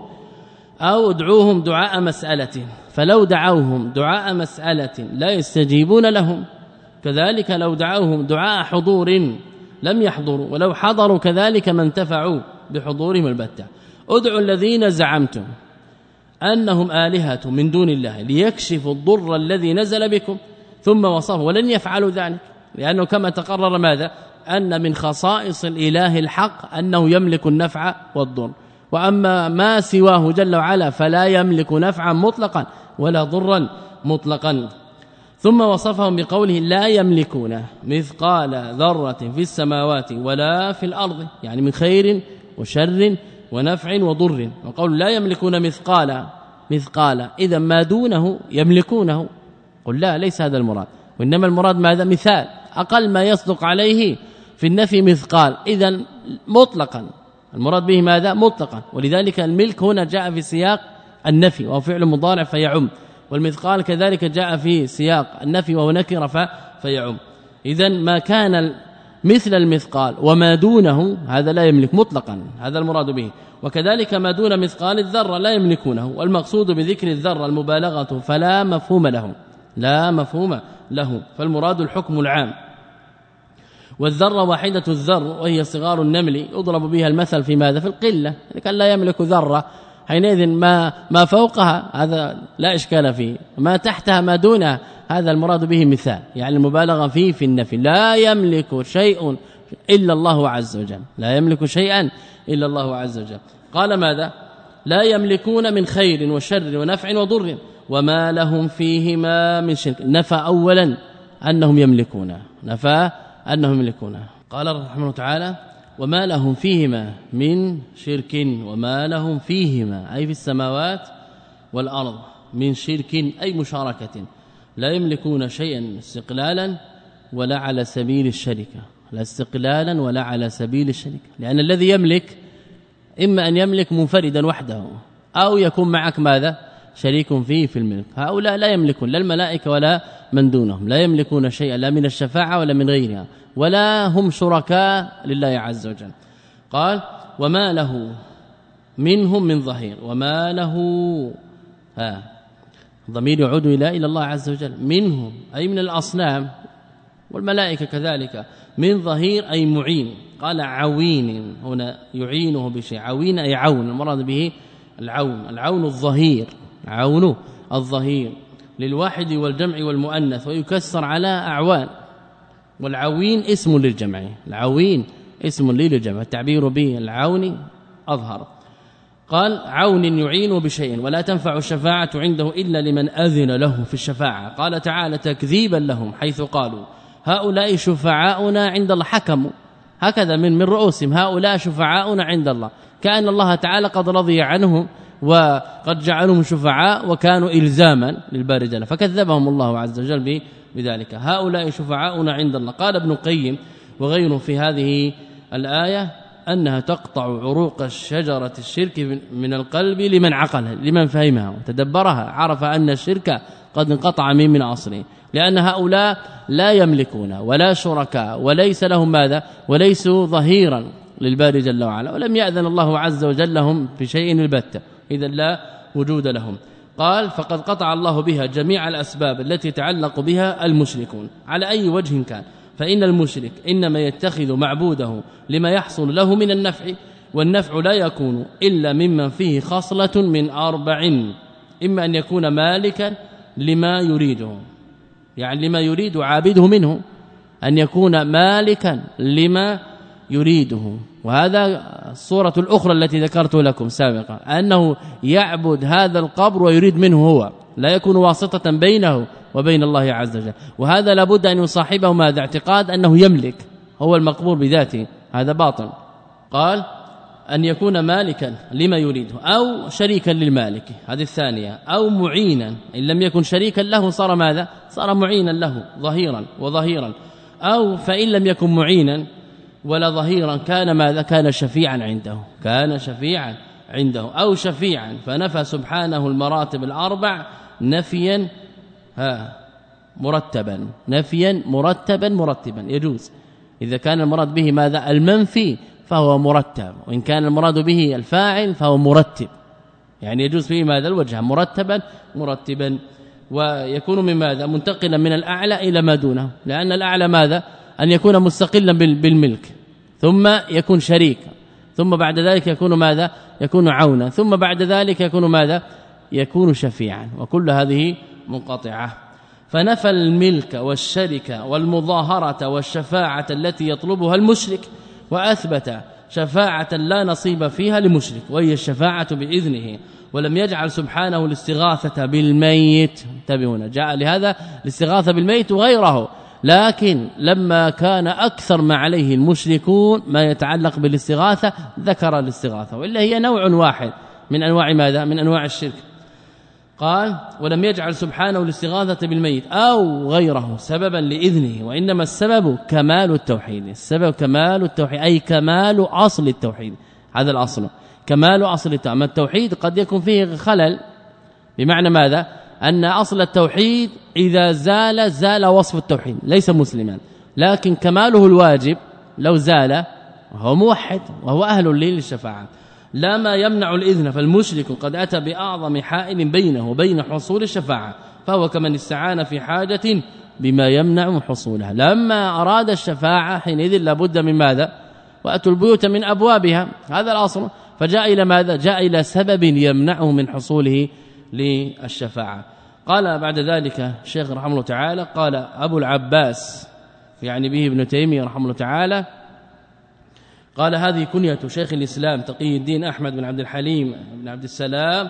أو ادعوهم دعاء مسألة. فلو دعوهم دعاء مسألة لا يستجيبون لهم. كذلك لو دعوهم دعاء حضور لم يحضروا. ولو حضروا كذلك ما انتفعوا بحضورهم البتة. ادعوا الذين زعمتم أنهم آلهة من دون الله ليكشفوا الضر الذي نزل بكم ثم وصفوا ولن يفعلوا ذلك. لأنه كما تقرر ماذا؟ أن من خصائص الإله الحق أنه يملك النفع والضر. وأما ما سواه جل وعلا فلا يملك نفعا مطلقا ولا ضرا مطلقا. ثم وصفهم بقوله لا يملكون مثقال ذرة في السماوات ولا في الأرض يعني من خير وشر ونفع وضر. وقول لا يملكون مثقال مثقال اذا ما دونه يملكونه. قل لا ليس هذا المراد. وإنما المراد ماذا؟ مثال. أقل ما يصدق عليه في النفي مثقال. إذا مطلقا. المراد به ماذا؟ مطلقا. ولذلك الملك هنا جاء في سياق النفي وهو فعل مضارع فيعم. والمثقال كذلك جاء في سياق النفي وهو نكرة فيعم. إذا ما كان مثل المثقال وما دونه هذا لا يملك مطلقا. هذا المراد به. وكذلك ما دون مثقال الذرة لا يملكونه. والمقصود بذكر الذرة المبالغة فلا مفهوم له. لا مفهوم. له فالمراد الحكم العام. والذرة واحدة الذر وهي صغار النمل يضرب بها المثل في ماذا؟ في القلة. كان لا يملك ذرة حينئذ ما ما فوقها هذا لا إشكال فيه. ما تحتها ما دونها هذا المراد به مثال. يعني المبالغة فيه في النفي. لا يملك شيء إلا الله عز وجل. لا يملك شيئا إلا الله عز وجل. قال ماذا؟ لا يملكون من خير وشر ونفع وضر. وما لهم فيهما من شرك. نفى اولا أنهم يملكون. نفى أنهم يملكون. قال الله تعالى وما لهم فيهما من شرك وما لهم فيهما أي في السماوات والأرض من شرك أي مشاركة. لا يملكون شيئا استقلالا ولا على سبيل الشركة. لا استقلالا ولا على سبيل الشركة. لأن الذي يملك إما أن يملك منفردا وحده أو يكون معك ماذا؟ شريك فيه في الملك. هؤلاء لا يملكون لا الملائكة ولا من دونهم لا يملكون شيئا لا من الشفاعة ولا من غيرها ولا هم شركاء لله عز وجل. قال وما له منهم من ظهير وما له ها ضمير يعود إلى إلى الله عز وجل. منهم أي من الأصنام والملائكة كذلك من ظهير أي معين. قال عوين هنا يعينه بشيء عوين أي عون المراد به العون العون الظهير. عون الظهير للواحد والجمع والمؤنث ويكسر على أعوان. والعوين اسم للجمع العوين اسم للجمع التعبير بالعون أظهر. قال عون يعين بشيء ولا تنفع الشفاعة عنده إلا لمن أذن له في الشفاعة. قال تعالى تكذيبا لهم حيث قالوا هؤلاء شفعاؤنا عند الله. حكموا. هكذا من من رؤوسهم هؤلاء شفعاؤنا عند الله. كأن الله تعالى قد رضي عنهم وقد جعلهم شفعاء وكانوا إلزاما للبارجله فكذبهم الله عز وجل بذلك. هؤلاء شفعاؤنا عند الله. قال ابن القيم وغيره في هذه الآية أنها تقطع عروق الشجرة الشرك من القلب لمن عقلها لمن فهمها وتدبرها عرف أن الشرك قد انقطع من من اصله لأن هؤلاء لا يملكون ولا شركاء وليس لهم ماذا؟ وليسوا ظهيرا للباري جل وعلا. ولم يأذن الله عز وجل لهم في شيء البتة. إذا لا وجود لهم. قال فقد قطع الله بها جميع الأسباب التي يتعلق بها المشركون. على أي وجه كان. فإن المشرك إنما يتخذ معبوده لما يحصل له من النفع والنفع لا يكون إلا ممن فيه خصلة من أربع. إما أن يكون مالكا لما يريده يعني لما يريد عابده منه أن يكون مالكا لما يريده. وهذا الصورة الأخرى التي ذكرت لكم سابقا أنه يعبد هذا القبر ويريد منه هو لا يكون واسطة بينه وبين الله عز وجل. وهذا لابد أن يصاحبه ماذا اعتقاد أنه يملك هو المقبول بذاته. هذا باطل. قال أن يكون مالكا لما يريده أو شريكا للمالك. هذه الثانية. أو معينا إن لم يكن شريكا له صار ماذا؟ صار معينا له ظهيرا وظهيرا. أو فإن لم يكن معينا ولا ظهيرا كان ماذا؟ كان شفيعا عنده. كان شفيعا عنده. أو شفيعا. فنفى سبحانه المراتب الأربع نفيا ها مرتبا. نفيا مرتبا مرتبا. يجوز. إذا كان المراد به ماذا؟ المنفي فهو مرتب. وإن كان المراد به الفاعل فهو مرتب. يعني يجوز فيه ماذا؟ الوجه. مرتبا مرتبا. ويكون من ماذا؟ منتقلا من الأعلى إلى ما دونه. لأن الأعلى ماذا؟ أن يكون مستقلا بالملك ثم يكون شريكا ثم بعد ذلك يكون ماذا؟ يكون عونا ثم بعد ذلك يكون ماذا؟ يكون شفيعا وكل هذه منقطعة. فنفى الملك والشركة والمظاهرة والشفاعة التي يطلبها المشرك وأثبت شفاعة لا نصيب فيها لمشرك وهي الشفاعة بإذنه. ولم يجعل سبحانه الاستغاثة بالميت. انتبهوا جاء لهذا الاستغاثة بالميت وغيره. لكن لما كان أكثر ما عليه المشركون ما يتعلق بالاستغاثة ذكر الاستغاثة وإلا هي نوع واحد. من أنواع ماذا؟ من أنواع الشرك. قال ولم يجعل سبحانه الاستغاثة بالميت أو غيره سببا لإذنه وإنما السبب كمال التوحيد. السبب كمال التوحيد أي كمال أصل التوحيد. هذا الأصل. كمال أصل التوحيد. التوحيد؟ قد يكون فيه خلل. بمعنى ماذا؟ أن أصل التوحيد إذا زال زال وصف التوحيد ليس مسلما. لكن كماله الواجب لو زال وهو موحد وهو أهل للشفاعة. لا ما يمنع الإذن فالمشرك قد أتى بأعظم حائل بينه وبين حصول الشفاعة فهو كمن استعان في حاجة بما يمنع حصولها. لما أراد الشفاعة حينئذ لابد من ماذا؟ وأتوا البيوت من أبوابها. هذا الأصل. فجاء إلى ماذا؟ جاء إلى سبب يمنعه من حصوله للشفاعة. قال بعد ذلك الشيخ رحمه الله تعالى قال أبو العباس يعني به ابن تيمية رحمه الله تعالى قال هذه كنية شيخ الإسلام تقي الدين أحمد بن عبد الحليم بن عبد السلام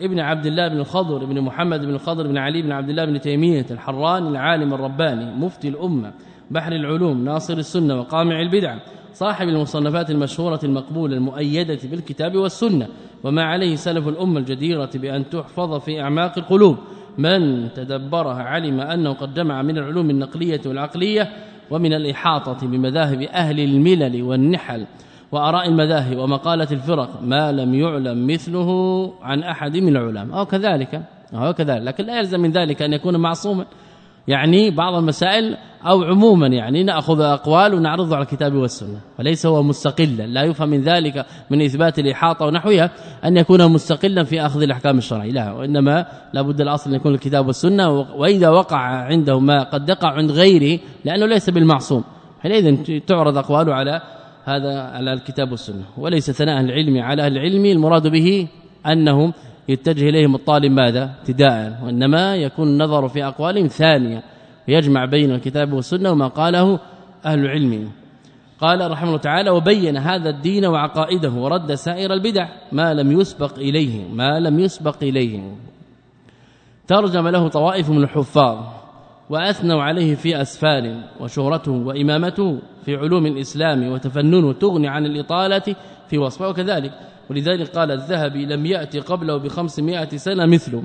ابن عبد الله بن الخضر بن محمد بن الخضر بن علي بن عبد الله بن تيمية الحران العالم الرباني مفتي الأمة. بحر العلوم ناصر السنة وقامع البدع صاحب المصنفات المشهورة المقبولة المؤيدة بالكتاب والسنة وما عليه سلف الأمة الجديرة بأن تحفظ في أعماق القلوب. من تدبرها علم أنه قد جمع من العلوم النقلية والعقلية ومن الإحاطة بمذاهب أهل الملل والنحل. وأراء المذاهب ومقالة الفرق ما لم يعلم مثله عن أحد من العلماء. أو كذلك أو كذلك. لكن لا يلزم من ذلك أن يكون معصوما. يعني بعض المسائل أو عموما يعني نأخذ أقوال ونعرضها على الكتاب والسنة. وليس هو مستقلا. لا يفهم من ذلك من إثبات الإحاطة ونحوها أن يكون مستقلا في أخذ الأحكام الشرعية. لا وإنما لابد الأصل أن يكون الكتاب والسنة وإذا وقع عنده ما قد يقع عند غيره لأنه ليس بالمعصوم. حينئذ تعرض اقواله على هذا على الكتاب والسنة. وليس ثناء العلم على العلم المراد به أنهم يتجه إليهم الطالب ماذا؟ ابتداء وإنما يكون النظر في أقوالهم ثانية يجمع بين الكتاب والسنة وما قاله أهل العلم. قال رحمه الله تعالى وبين هذا الدين وعقائده ورد سائر البدع ما لم يسبق إليه ما لم يسبق إليه. ترجم له طوائف من الحفاظ وأثنوا عليه في اسفار وشهرته وإمامته في علوم الإسلام وتفننه تغني عن الإطالة في وصفه وكذلك ولذلك قال الذهبي لم ياتي قبله ب 500 سنة مثله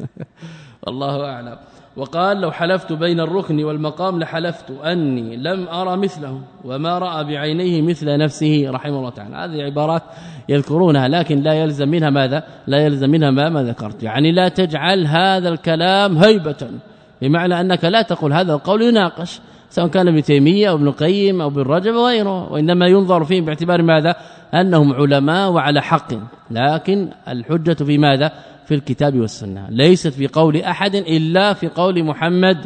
والله أعلم. وقال لو حلفت بين الركن والمقام لحلفت أني لم ارى مثله وما رأى بعينيه مثل نفسه رحمه الله تعالى. هذه عبارات يذكرونها لكن لا يلزم منها ماذا؟ لا يلزم منها ما, ما ذكرت. يعني لا تجعل هذا الكلام هيبة بمعنى أنك لا تقول هذا القول يناقش. سواء كان ابن تيمية أو ابن القيم أو ابن رجب وغيره وإنما ينظر فيهم باعتبار ماذا؟ أنهم علماء وعلى حق. لكن الحجة في ماذا؟ في الكتاب والسنة. ليست في قول أحد إلا في قول محمد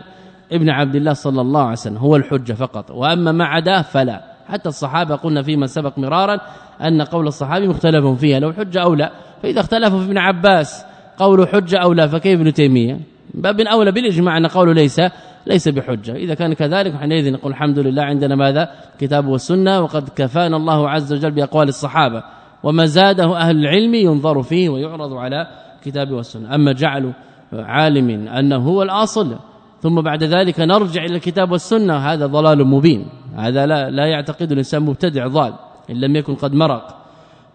ابن عبد الله صلى الله عليه وسلم. هو الحجة فقط. وأما ما عداه فلا. حتى الصحابة قلنا فيما سبق مرارا أن قول الصحابي مختلف فيها لو حجة أو لا. فإذا اختلفوا في ابن عباس قول حجة أو لا فكيف ابن تيمية؟ باب أولى بالإجماع أن قوله ليس ليس بحجة. إذا كان كذلك حينئذ نقول الحمد لله عندنا ماذا؟ كتاب والسنة وقد كفانا الله عز وجل بأقوال الصحابة. وما زاده أهل العلم ينظر فيه ويعرض على كتاب والسنة. أما جعل عالم أنه هو الأصل ثم بعد ذلك نرجع إلى الكتاب والسنة هذا ضلال مبين. هذا لا لا يعتقد الإنسان مبتدع ضال إن لم يكن قد مرق.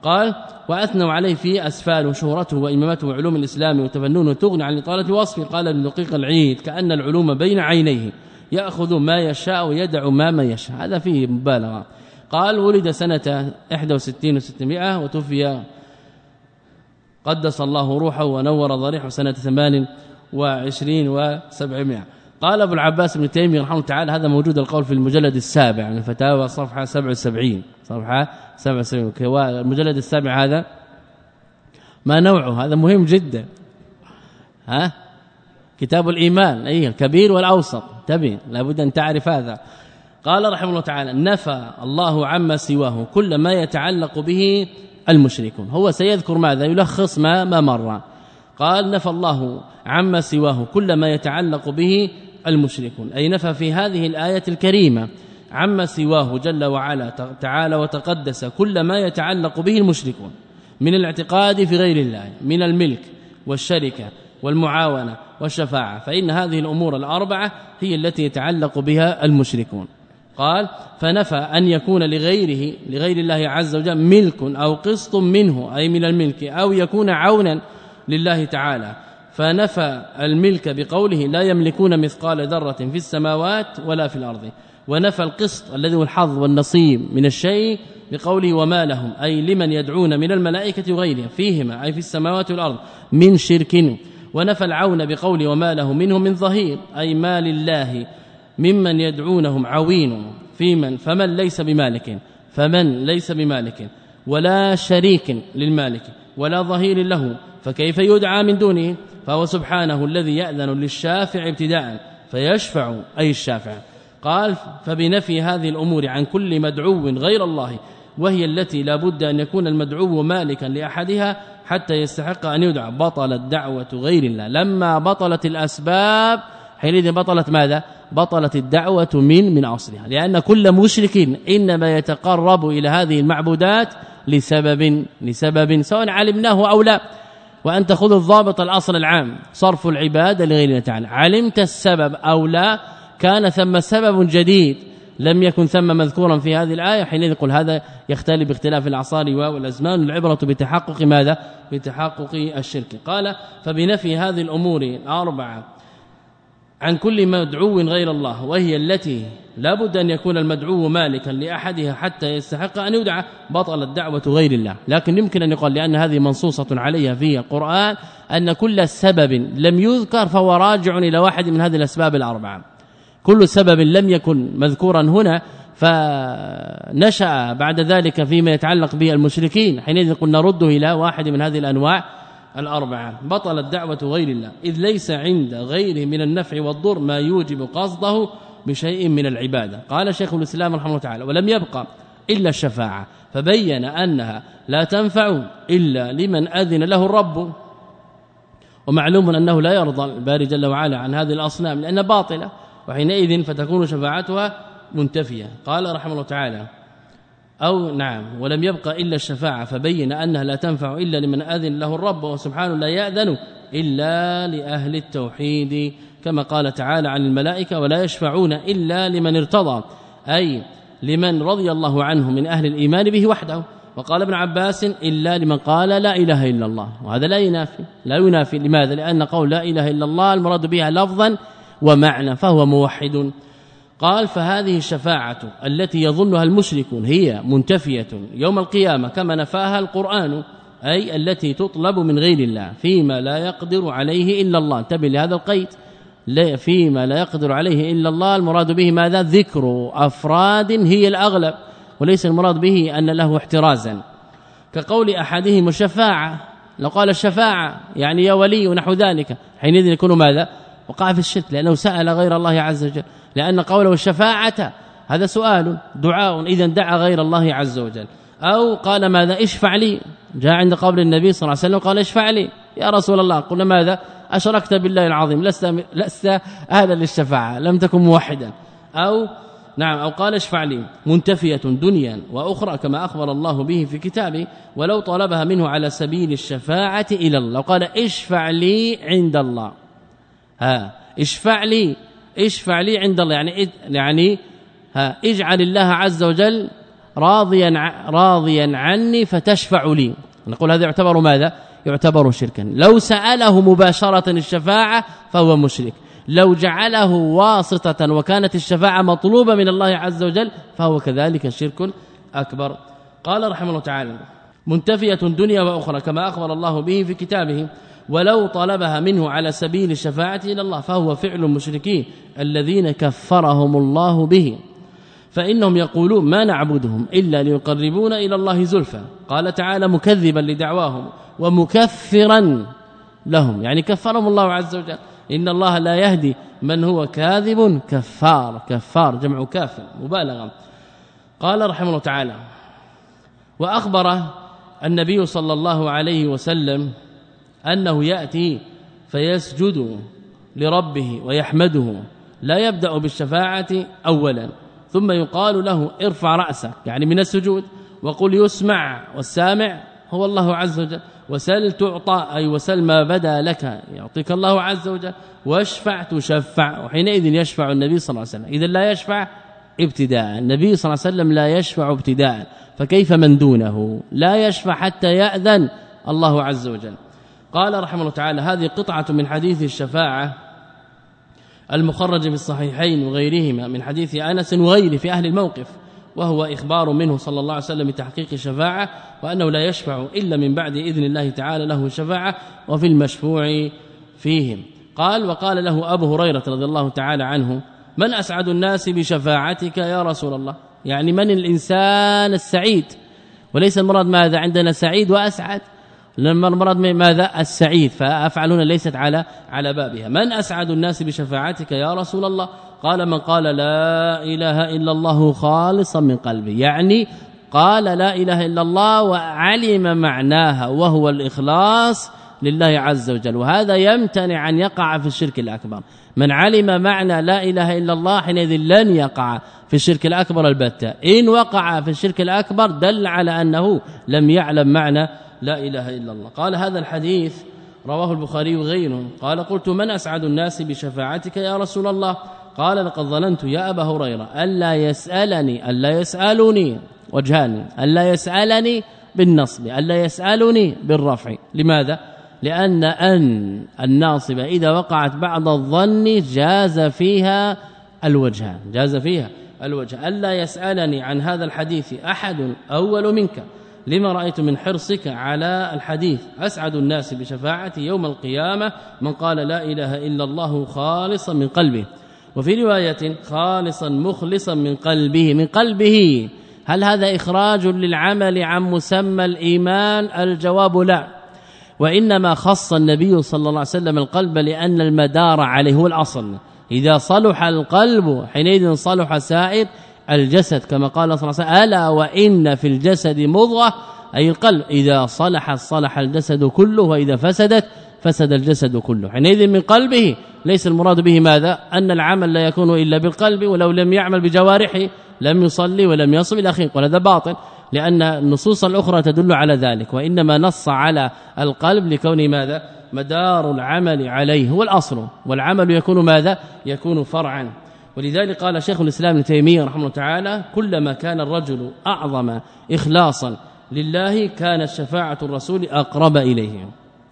قال وأثنوا عليه في اسفال وشهرته وإمامته وعلوم الإسلام وتفننه تغني عن إطالة وصفه قال ابن دقيق العيد كأن العلوم بين عينيه. يأخذ ما يشاء ويدع ما ما يشاء. هذا فيه مبالغة. قال ولد سنة 61 و600 وتوفي قدس الله روحه ونور ضريحه سنة 28 و700 قال أبو العباس بن تيمية رحمه الله تعالى هذا موجود القول في المجلد السابع من الفتاوى صفحة 77 صفحة 77 المجلد السابع هذا ما نوعه هذا مهم جدا. ها؟ كتاب الإيمان. اي الكبير والأوسط. تبي لابد أن تعرف هذا. قال رحمه الله تعالى نفى الله عما سواه كل ما يتعلق به المشركون. هو سيذكر ماذا؟ يلخص ما ما مر. قال نفى الله عما سواه كل ما يتعلق به المشركون. أي نفى في هذه الآية الكريمة. عما سواه جل وعلا تعالى وتقدس كل ما يتعلق به المشركون من الاعتقاد في غير الله من الملك والشركة والمعاونة والشفاعة. فإن هذه الأمور الأربعة هي التي يتعلق بها المشركون. قال فنفى أن يكون لغيره لغير الله عز وجل ملك أو قسط منه أي من الملك أو يكون عونا لله تعالى. فنفى الملك بقوله لا يملكون مثقال ذرة في السماوات ولا في الأرض. ونفى القسط الذي هو الحظ والنصيب من الشيء بقوله وما لهم أي لمن يدعون من الملائكة وغيرها فيهما أي في السماوات والأرض من شرك. ونفى العون بقوله وما له منه من ظهير أي ما لله ممن يدعونهم عوين في من فمن ليس بمالك فمن ليس بمالك ولا شريك للمالك ولا ظهير له فكيف يدعى من دونه؟ فهو سبحانه الذي يأذن للشافع ابتداء فيشفع أي الشافع. قال فبنفي هذه الأمور عن كل مدعو غير الله وهي التي لا بد أن يكون المدعو مالكا لأحدها حتى يستحق أن يدعى. بطلت دعوة غير الله. لما بطلت الأسباب حينئذ بطلت ماذا؟ بطلت الدعوة من من أصلها. لأن كل مشرك إنما يتقرب إلى هذه المعبودات لسبب لسبب سواء علمناه أو لا. وأن تاخذ الضابط الأصل العام صرف العبادة لغير تعالى. علمت السبب أو لا؟ كان ثم سبب جديد لم يكن ثم مذكورا في هذه الآية حينئذ يقول هذا يختلف باختلاف الأعصار والأزمان العبرة بتحقق ماذا؟ بتحقق الشرك. قال فبنفي هذه الأمور الأربعة عن كل مدعو غير الله وهي التي لا بد أن يكون المدعو مالكا لأحدها حتى يستحق أن يدعى بطل الدعوة غير الله. لكن يمكن أن يقال لأن هذه منصوصة عليها في القرآن أن كل سبب لم يذكر فهو راجع إلى واحد من هذه الأسباب الأربعة. كل سبب لم يكن مذكورا هنا فنشأ بعد ذلك فيما يتعلق بالمشركين حينئذ قلنا نرده إلى واحد من هذه الأنواع الأربعة. بطل الدعوة غير الله. إذ ليس عند غيره من النفع والضر ما يوجب قصده بشيء من العبادة. قال شيخ الإسلام رحمه الله تعالى ولم يبقى إلا الشفاعة. فبين أنها لا تنفع إلا لمن أذن له الرب. ومعلوم أنه لا يرضى الباري جل وعلا عن هذه الأصنام لأنها باطلة. وحينئذ فتكون شفاعتها منتفية. قال رحمه الله تعالى أو نعم ولم يبقى إلا الشفاعة فبين أنها لا تنفع إلا لمن أذن له الرب وسبحانه لا يأذن إلا لأهل التوحيد كما قال تعالى عن الملائكة ولا يشفعون إلا لمن ارتضى أي لمن رضي الله عنه من أهل الإيمان به وحده. وقال ابن عباس إلا لمن قال لا إله إلا الله. وهذا لا ينافي لا ينافي. لماذا؟ لأن قول لا إله إلا الله المراد بها لفظا ومعنى فهو موحد. قال فهذه الشفاعة التي يظنها المشركون هي منتفية يوم القيامة كما نفاها القرآن أي التي تطلب من غير الله فيما لا يقدر عليه إلا الله. انتبه لهذا القيد. فيما لا يقدر عليه إلا الله المراد به ماذا؟ ذكر أفراد هي الأغلب وليس المراد به أن له احترازا. كقول أحدهم الشفاعة لو قال الشفاعة يعني يا ولي ونحو ذلك. حينئذ يكون ماذا؟ وقع في الشرك لأنه سأل غير الله عز وجل. لأن قوله الشفاعة هذا سؤال دعاء إذا دعا غير الله عز وجل. أو قال ماذا؟ اشفع لي. جاء عند قول النبي صلى الله عليه وسلم قال اشفع لي. يا رسول الله قلنا ماذا؟ أشركت بالله العظيم لست لست أهلا للشفاعة لم تكن موحدا. أو نعم أو قال اشفع لي. منتفية دنيا وأخرى كما أخبر الله به في كتابه ولو طلبها منه على سبيل الشفاعة إلى الله. قال اشفع لي عند الله. ها اشفع لي اشفع لي عند الله. يعني يعني ها اجعل الله عز وجل راضيا راضيا عني فتشفع لي. نقول هذا يعتبر ماذا؟ يعتبر شركا. لو سأله مباشرة الشفاعة فهو مشرك. لو جعله واسطة وكانت الشفاعة مطلوبة من الله عز وجل فهو كذلك شرك أكبر. قال رحمه الله تعالى منتفية دنيا وأخرى كما أخبر الله به في كتابه ولو طلبها منه على سبيل الشفاعة إلى الله فهو فعل المشركين الذين كفرهم الله به. فإنهم يقولون ما نعبدهم إلا ليقربون إلى الله زلفى. قال تعالى مكذبا لدعواهم ومكفرا لهم. يعني كفرهم الله عز وجل. إن الله لا يهدي من هو كاذب كفار كفار جمع كافر مبالغة. قال رحمه الله تعالى وأخبر النبي صلى الله عليه وسلم أنه يأتي فيسجد لربه ويحمده لا يبدأ بالشفاعة اولا ثم يقال له ارفع رأسك يعني من السجود وقل يسمع والسامع هو الله عز وجل وسل تعطى أي وسل ما بدا لك يعطيك الله عز وجل واشفع تشفع وحينئذ يشفع النبي صلى الله عليه وسلم اذا لا يشفع ابتداء النبي صلى الله عليه وسلم لا يشفع ابتداء فكيف من دونه؟ لا يشفع حتى يأذن الله عز وجل. قال رحمه الله تعالى هذه قطعة من حديث الشفاعة المخرج في الصحيحين وغيرهما من حديث أنس وغيره في أهل الموقف وهو إخبار منه صلى الله عليه وسلم بتحقيق الشفاعة وأنه لا يشفع إلا من بعد إذن الله تعالى له الشفاعة وفي المشفوع فيهم. قال وقال له أبو هريرة رضي الله تعالى عنه من أسعد الناس بشفاعتك يا رسول الله؟ يعني من الإنسان السعيد؟ وليس المراد ماذا؟ عندنا سعيد وأسعد. لما المراد ماذا؟ السعيد فأفعلون ليست على على بابها. من أسعد الناس بشفاعتك يا رسول الله؟ قال من قال لا إله إلا الله خالصا من قلبه يعني قال لا إله إلا الله وعلم معناها وهو الإخلاص لله عز وجل. وهذا يمتنع أن يقع في الشرك الأكبر. من علم معنى لا إله إلا الله حينئذ لن يقع في الشرك الأكبر البتة. إن وقع في الشرك الأكبر دل على أنه لم يعلم معنى لا إله إلا الله. قال هذا الحديث رواه البخاري وغيره قال قلت من أسعد الناس بشفاعتك يا رسول الله؟ قال لقد ظننت يا أبا هريرة ألا يسألني ألا يسألني وجهان ألا يسألني بالنصب ألا يسألني بالرفع. لماذا؟ لأن أن الناصبه إذا وقعت بعد الظن جاز فيها الوجهان جاز فيها الوجه. ألا يسألني عن هذا الحديث أحد أول منك؟ لما رأيت من حرصك على الحديث. أسعد الناس بشفاعتي يوم القيامة من قال لا إله إلا الله خالصا من قلبه. وفي رواية خالصا مخلصا من قلبه من قلبه. هل هذا إخراج للعمل عن مسمى الإيمان؟ الجواب لا. وإنما خص النبي صلى الله عليه وسلم القلب لأن المدار عليه هو الأصل. إذا صلح القلب حينئذ صلح سائر الجسد كما قال صلى الله عليه وسلم ألا وإن في الجسد مضغة أي القلب. إذا صلح صلح الجسد كله وإذا فسدت فسد الجسد كله. حينئذ من قلبه. ليس المراد به ماذا؟ أن العمل لا يكون إلا بالقلب ولو لم يعمل بجوارحه لم يصلي ولم يصم إلى آخره. وهذا باطل لأن النصوص الأخرى تدل على ذلك. وإنما نص على القلب لكون ماذا؟ مدار العمل عليه. هو الأصل. والعمل يكون ماذا؟ يكون فرعا. ولذلك قال شيخ الإسلام ابن تيمية رحمه الله تعالى كلما كان الرجل أعظم إخلاصا لله كانت شفاعة الرسول أقرب إليه.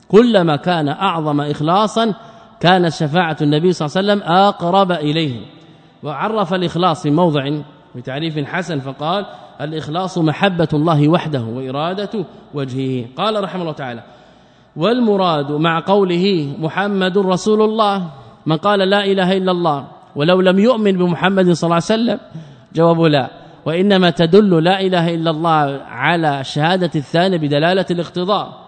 كلما كان أعظم إخلاصا كانت شفاعة النبي صلى الله عليه وسلم أقرب إليه. وعرف الإخلاص في موضع بتعريف حسن فقال الإخلاص محبة الله وحده وإرادة وجهه. قال رحمه الله تعالى والمراد مع قوله محمد رسول الله من قال لا إله إلا الله ولو لم يؤمن بمحمد صلى الله عليه وسلم جواب لا. وإنما تدل لا إله إلا الله على شهادة الثاني بدلالة الاقتضاء.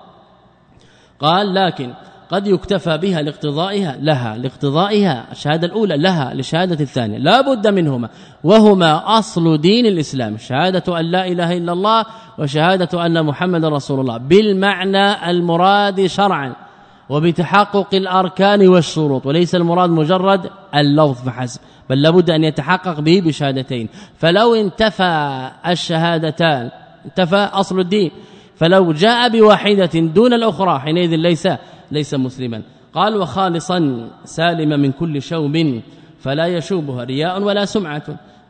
قال لكن قد يكتفى بها لاقتضائها لها لاقتضائها الشهادة الأولى لها للشهادة الثانية لا بد منهما. وهما أصل دين الإسلام شهادة أن لا إله إلا الله وشهادة أن محمد رسول الله بالمعنى المراد شرعا. وبتحقق الأركان والشروط وليس المراد مجرد اللفظ فحسب بل لابد أن يتحقق به بشهادتين. فلو انتفى الشهادتان انتفى أصل الدين فلو جاء بواحدة دون الأخرى حينئذ ليس ليس مسلما. قال وخالصا سالما من كل شوب فلا يشوبها رياء ولا سمعة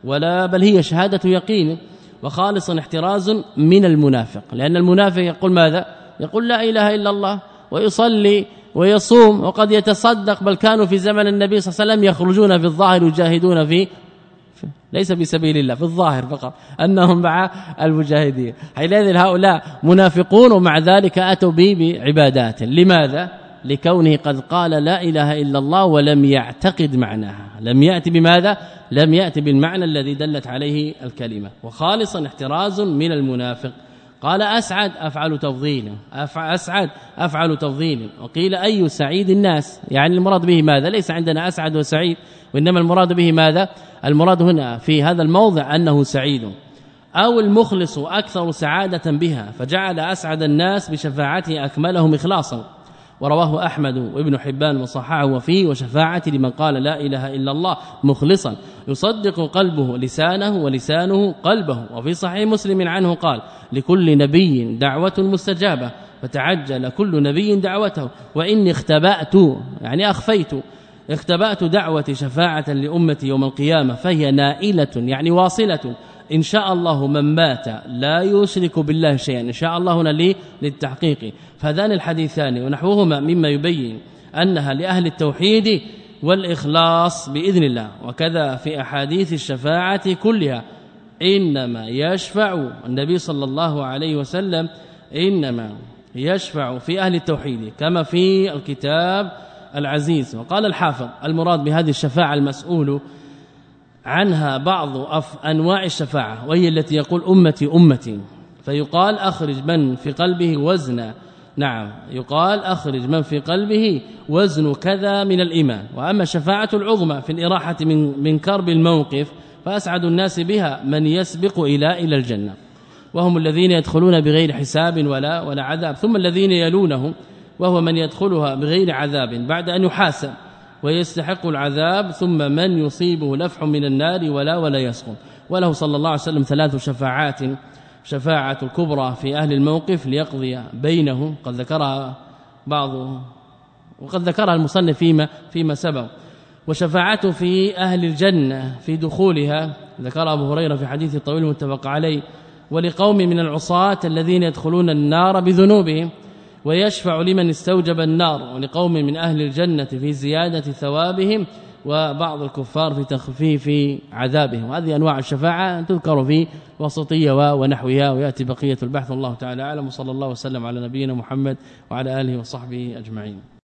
ولا بل هي شهادة يقين. وخالصا احتراز من المنافق لأن المنافق يقول ماذا؟ يقول لا إله إلا الله ويصلي ويصوم وقد يتصدق بل كانوا في زمن النبي صلى الله عليه وسلم يخرجون في الظاهر يجاهدون في ليس في سبيل الله في الظاهر فقط أنهم مع المجاهدين. حينئذ هؤلاء منافقون ومع ذلك أتوا بعبادات. لماذا؟ لكونه قد قال لا إله إلا الله ولم يعتقد معناها. لم يأتي بماذا؟ لم يأتي بالمعنى الذي دلت عليه الكلمة. وخالصا احتراز من المنافق. قال أسعد أفعل تفضيل أسعد أفعل تفضيل وقيل أي سعيد الناس؟ يعني المراد به ماذا؟ ليس عندنا أسعد وسعيد وإنما المراد به ماذا؟ المراد هنا في هذا الموضع أنه سعيد. أو المخلص أكثر سعادة بها فجعل أسعد الناس بشفاعته أكملهم إخلاصا. ورواه أحمد وابن حبان وصححه وفيه وشفاعة لمن قال لا إله إلا الله مخلصا. يصدق قلبه لسانه ولسانه قلبه. وفي صحيح مسلم عنه قال لكل نبي دعوة مستجابة فتعجل كل نبي دعوته. وإني اختبأت يعني أخفيت اختبأت دعوة شفاعة لأمتي يوم القيامة فهي نائلة يعني واصلة. إن شاء الله من مات لا يشرك بالله شيئا. إن شاء الله هنا للتحقيق. فهذان الحديثان ونحوهما مما يبين أنها لأهل التوحيد والإخلاص بإذن الله. وكذا في أحاديث الشفاعة كلها. إنما يشفع النبي صلى الله عليه وسلم إنما يشفع في أهل التوحيد كما في الكتاب العزيز. وقال الحافظ المراد بهذه الشفاعة المسؤول عنها بعض أنواع الشفاعة وهي التي يقول أمتي أمتي. فيقال أخرج من في قلبه وزن. نعم يقال أخرج من في قلبه وزن كذا من الإيمان. وأما الشفاعه العظمى في الإراحة من من كرب الموقف فأسعد الناس بها من يسبق إلى إلى الجنة. وهم الذين يدخلون بغير حساب ولا ولا عذاب. ثم الذين يلونهم وهو من يدخلها بغير عذاب بعد أن يحاسب. ويستحق العذاب ثم من يصيبه لفح من النار ولا ولا يسقط. وله صلى الله عليه وسلم ثلاث شفاعات شفاعة الكبرى في أهل الموقف ليقضي بينهم قد ذكرها بعض وقد ذكرها المصنف فيما فيما سبق. وشفاعته في أهل الجنة في دخولها. ذكر أبو هريرة في حديث طويل متفق عليه. ولقوم من العصاة الذين يدخلون النار بذنوبهم. ويشفع لمن استوجب النار ولقوم من أهل الجنة في زيادة ثوابهم وبعض الكفار في تخفيف عذابهم. هذه أنواع الشفاعة تذكر في وسطية ونحوها ويأتي بقية البحث والله تعالى أعلم. وصلى الله وسلم على نبينا محمد وعلى آله وصحبه أجمعين.